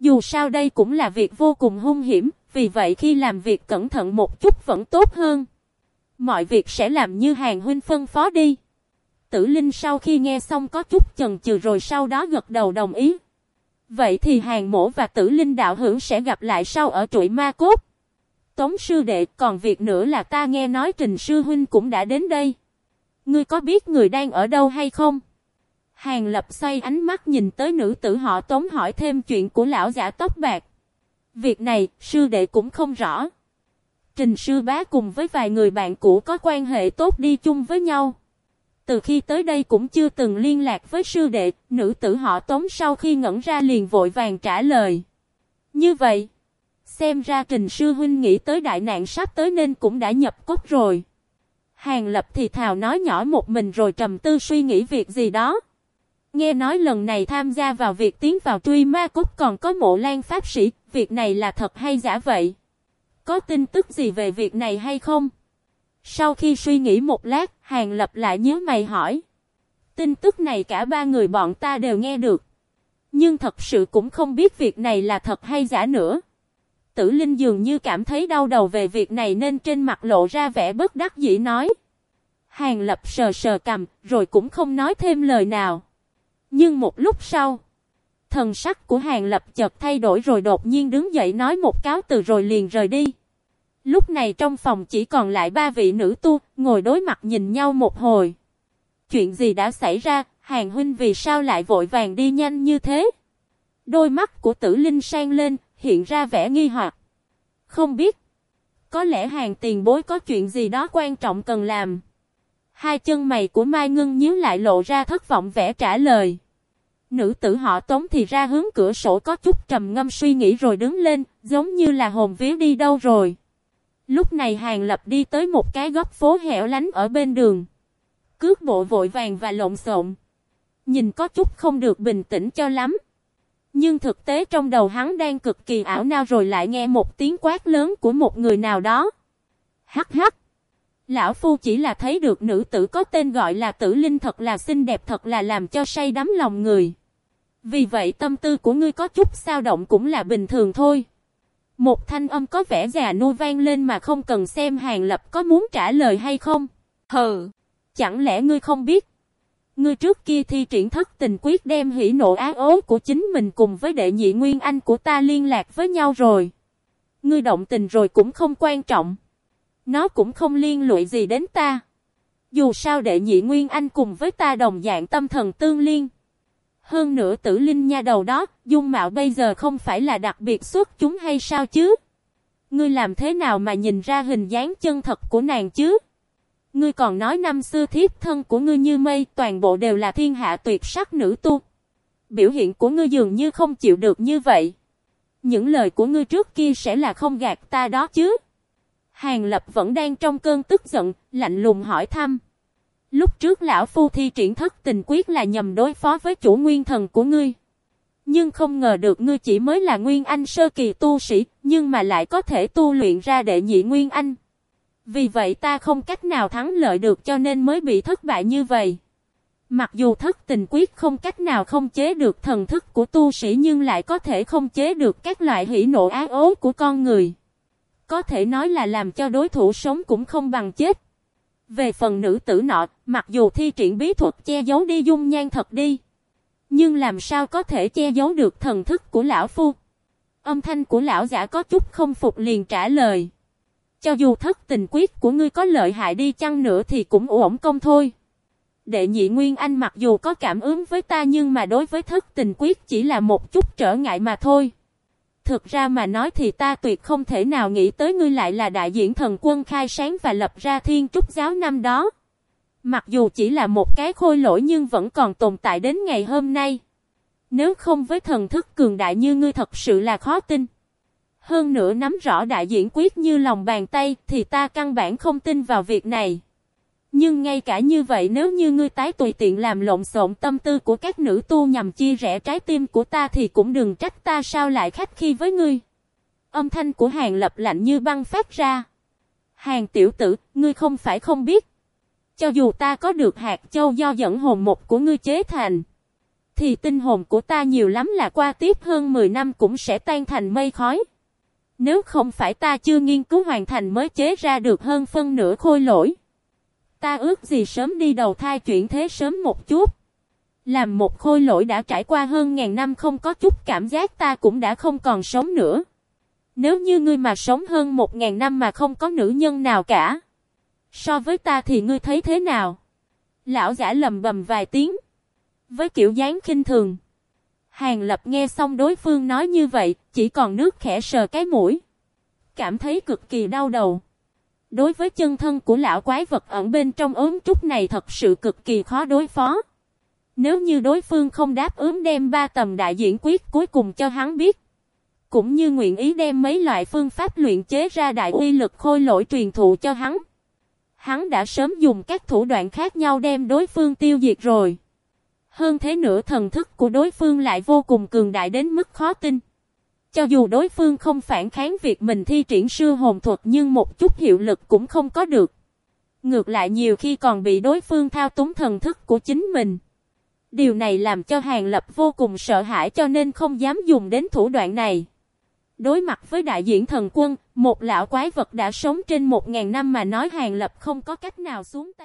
Dù sao đây cũng là việc vô cùng hung hiểm, vì vậy khi làm việc cẩn thận một chút vẫn tốt hơn. Mọi việc sẽ làm như hàng huynh phân phó đi. Tử Linh sau khi nghe xong có chút chần chừ rồi sau đó gật đầu đồng ý. Vậy thì hàng mổ và tử linh đạo hữu sẽ gặp lại sau ở trụi ma cốt. Tống sư đệ, còn việc nữa là ta nghe nói trình sư huynh cũng đã đến đây. Ngươi có biết người đang ở đâu hay không? Hàng lập xoay ánh mắt nhìn tới nữ tử họ tống hỏi thêm chuyện của lão giả tóc bạc. Việc này, sư đệ cũng không rõ. Trình sư bá cùng với vài người bạn cũ có quan hệ tốt đi chung với nhau. Từ khi tới đây cũng chưa từng liên lạc với sư đệ, nữ tử họ tống sau khi ngẩn ra liền vội vàng trả lời. Như vậy, xem ra trình sư huynh nghĩ tới đại nạn sắp tới nên cũng đã nhập cốt rồi. Hàng lập thì thào nói nhỏ một mình rồi trầm tư suy nghĩ việc gì đó. Nghe nói lần này tham gia vào việc tiến vào truy ma cốt còn có mộ lan pháp sĩ, việc này là thật hay giả vậy? Có tin tức gì về việc này hay không? Sau khi suy nghĩ một lát, Hàng Lập lại nhớ mày hỏi. Tin tức này cả ba người bọn ta đều nghe được. Nhưng thật sự cũng không biết việc này là thật hay giả nữa. Tử Linh dường như cảm thấy đau đầu về việc này nên trên mặt lộ ra vẻ bất đắc dĩ nói. Hàng Lập sờ sờ cầm, rồi cũng không nói thêm lời nào. Nhưng một lúc sau, thần sắc của Hàng Lập chợt thay đổi rồi đột nhiên đứng dậy nói một cáo từ rồi liền rời đi. Lúc này trong phòng chỉ còn lại ba vị nữ tu, ngồi đối mặt nhìn nhau một hồi. Chuyện gì đã xảy ra, Hàng huynh vì sao lại vội vàng đi nhanh như thế? Đôi mắt của tử linh sang lên, hiện ra vẻ nghi hoặc. Không biết. Có lẽ hàng tiền bối có chuyện gì đó quan trọng cần làm. Hai chân mày của Mai Ngân nhíu lại lộ ra thất vọng vẻ trả lời. Nữ tử họ tống thì ra hướng cửa sổ có chút trầm ngâm suy nghĩ rồi đứng lên, giống như là hồn vía đi đâu rồi. Lúc này hàng lập đi tới một cái góc phố hẻo lánh ở bên đường. Cước bộ vội vàng và lộn xộn. Nhìn có chút không được bình tĩnh cho lắm. Nhưng thực tế trong đầu hắn đang cực kỳ ảo nao rồi lại nghe một tiếng quát lớn của một người nào đó. Hắc hắc. Lão Phu chỉ là thấy được nữ tử có tên gọi là tử linh thật là xinh đẹp thật là làm cho say đắm lòng người. Vì vậy tâm tư của ngươi có chút sao động cũng là bình thường thôi. Một thanh âm có vẻ già nua vang lên mà không cần xem hàng lập có muốn trả lời hay không. Hừ, chẳng lẽ ngươi không biết? Ngươi trước kia thi triển thất tình quyết đem hỉ nộ ác ố của chính mình cùng với đệ nhị nguyên anh của ta liên lạc với nhau rồi. Ngươi động tình rồi cũng không quan trọng. Nó cũng không liên lụy gì đến ta. Dù sao đệ nhị nguyên anh cùng với ta đồng dạng tâm thần tương liên. Hơn nữa tử linh nha đầu đó, dung mạo bây giờ không phải là đặc biệt xuất chúng hay sao chứ? Ngươi làm thế nào mà nhìn ra hình dáng chân thật của nàng chứ? Ngươi còn nói năm xưa thiếp thân của ngươi như mây, toàn bộ đều là thiên hạ tuyệt sắc nữ tu. Biểu hiện của ngươi dường như không chịu được như vậy. Những lời của ngươi trước kia sẽ là không gạt ta đó chứ? Hàng Lập vẫn đang trong cơn tức giận, lạnh lùng hỏi thăm. Lúc trước lão phu thi triển thất tình quyết là nhằm đối phó với chủ nguyên thần của ngươi. Nhưng không ngờ được ngươi chỉ mới là nguyên anh sơ kỳ tu sĩ, nhưng mà lại có thể tu luyện ra đệ nhị nguyên anh. Vì vậy ta không cách nào thắng lợi được cho nên mới bị thất bại như vậy. Mặc dù thất tình quyết không cách nào không chế được thần thức của tu sĩ nhưng lại có thể không chế được các loại hỉ nộ ác ố của con người. Có thể nói là làm cho đối thủ sống cũng không bằng chết. Về phần nữ tử nọ, mặc dù thi triển bí thuật che giấu đi dung nhan thật đi. Nhưng làm sao có thể che giấu được thần thức của lão phu? Âm thanh của lão giả có chút không phục liền trả lời. Cho dù thất tình quyết của ngươi có lợi hại đi chăng nữa thì cũng ổn công thôi. Đệ nhị Nguyên Anh mặc dù có cảm ứng với ta nhưng mà đối với thất tình quyết chỉ là một chút trở ngại mà thôi. Thực ra mà nói thì ta tuyệt không thể nào nghĩ tới ngươi lại là đại diện thần quân khai sáng và lập ra thiên trúc giáo năm đó. Mặc dù chỉ là một cái khôi lỗi nhưng vẫn còn tồn tại đến ngày hôm nay. Nếu không với thần thức cường đại như ngươi thật sự là khó tin. Hơn nữa nắm rõ đại diễn quyết như lòng bàn tay thì ta căn bản không tin vào việc này. Nhưng ngay cả như vậy nếu như ngươi tái tùy tiện làm lộn xộn tâm tư của các nữ tu nhằm chia rẽ trái tim của ta thì cũng đừng trách ta sao lại khách khi với ngươi. Âm thanh của hàng lập lạnh như băng phát ra. Hàng tiểu tử, ngươi không phải không biết. Cho dù ta có được hạt châu do dẫn hồn một của ngươi chế thành. Thì tinh hồn của ta nhiều lắm là qua tiếp hơn 10 năm cũng sẽ tan thành mây khói. Nếu không phải ta chưa nghiên cứu hoàn thành mới chế ra được hơn phân nửa khôi lỗi. Ta ước gì sớm đi đầu thai chuyển thế sớm một chút. Làm một khôi lỗi đã trải qua hơn ngàn năm không có chút cảm giác ta cũng đã không còn sống nữa. Nếu như ngươi mà sống hơn một ngàn năm mà không có nữ nhân nào cả. So với ta thì ngươi thấy thế nào? Lão giả lầm bầm vài tiếng. Với kiểu dáng khinh thường. Hàng lập nghe xong đối phương nói như vậy, chỉ còn nước khẽ sờ cái mũi. Cảm thấy cực kỳ đau đầu. Đối với chân thân của lão quái vật ẩn bên trong ốm trúc này thật sự cực kỳ khó đối phó. Nếu như đối phương không đáp ứng đem ba tầm đại diễn quyết cuối cùng cho hắn biết. Cũng như nguyện ý đem mấy loại phương pháp luyện chế ra đại uy lực khôi lỗi truyền thụ cho hắn. Hắn đã sớm dùng các thủ đoạn khác nhau đem đối phương tiêu diệt rồi. Hơn thế nữa thần thức của đối phương lại vô cùng cường đại đến mức khó tin. Cho dù đối phương không phản kháng việc mình thi triển sư hồn thuật nhưng một chút hiệu lực cũng không có được. Ngược lại nhiều khi còn bị đối phương thao túng thần thức của chính mình. Điều này làm cho Hàng Lập vô cùng sợ hãi cho nên không dám dùng đến thủ đoạn này. Đối mặt với đại diện thần quân, một lão quái vật đã sống trên một ngàn năm mà nói Hàng Lập không có cách nào xuống tay.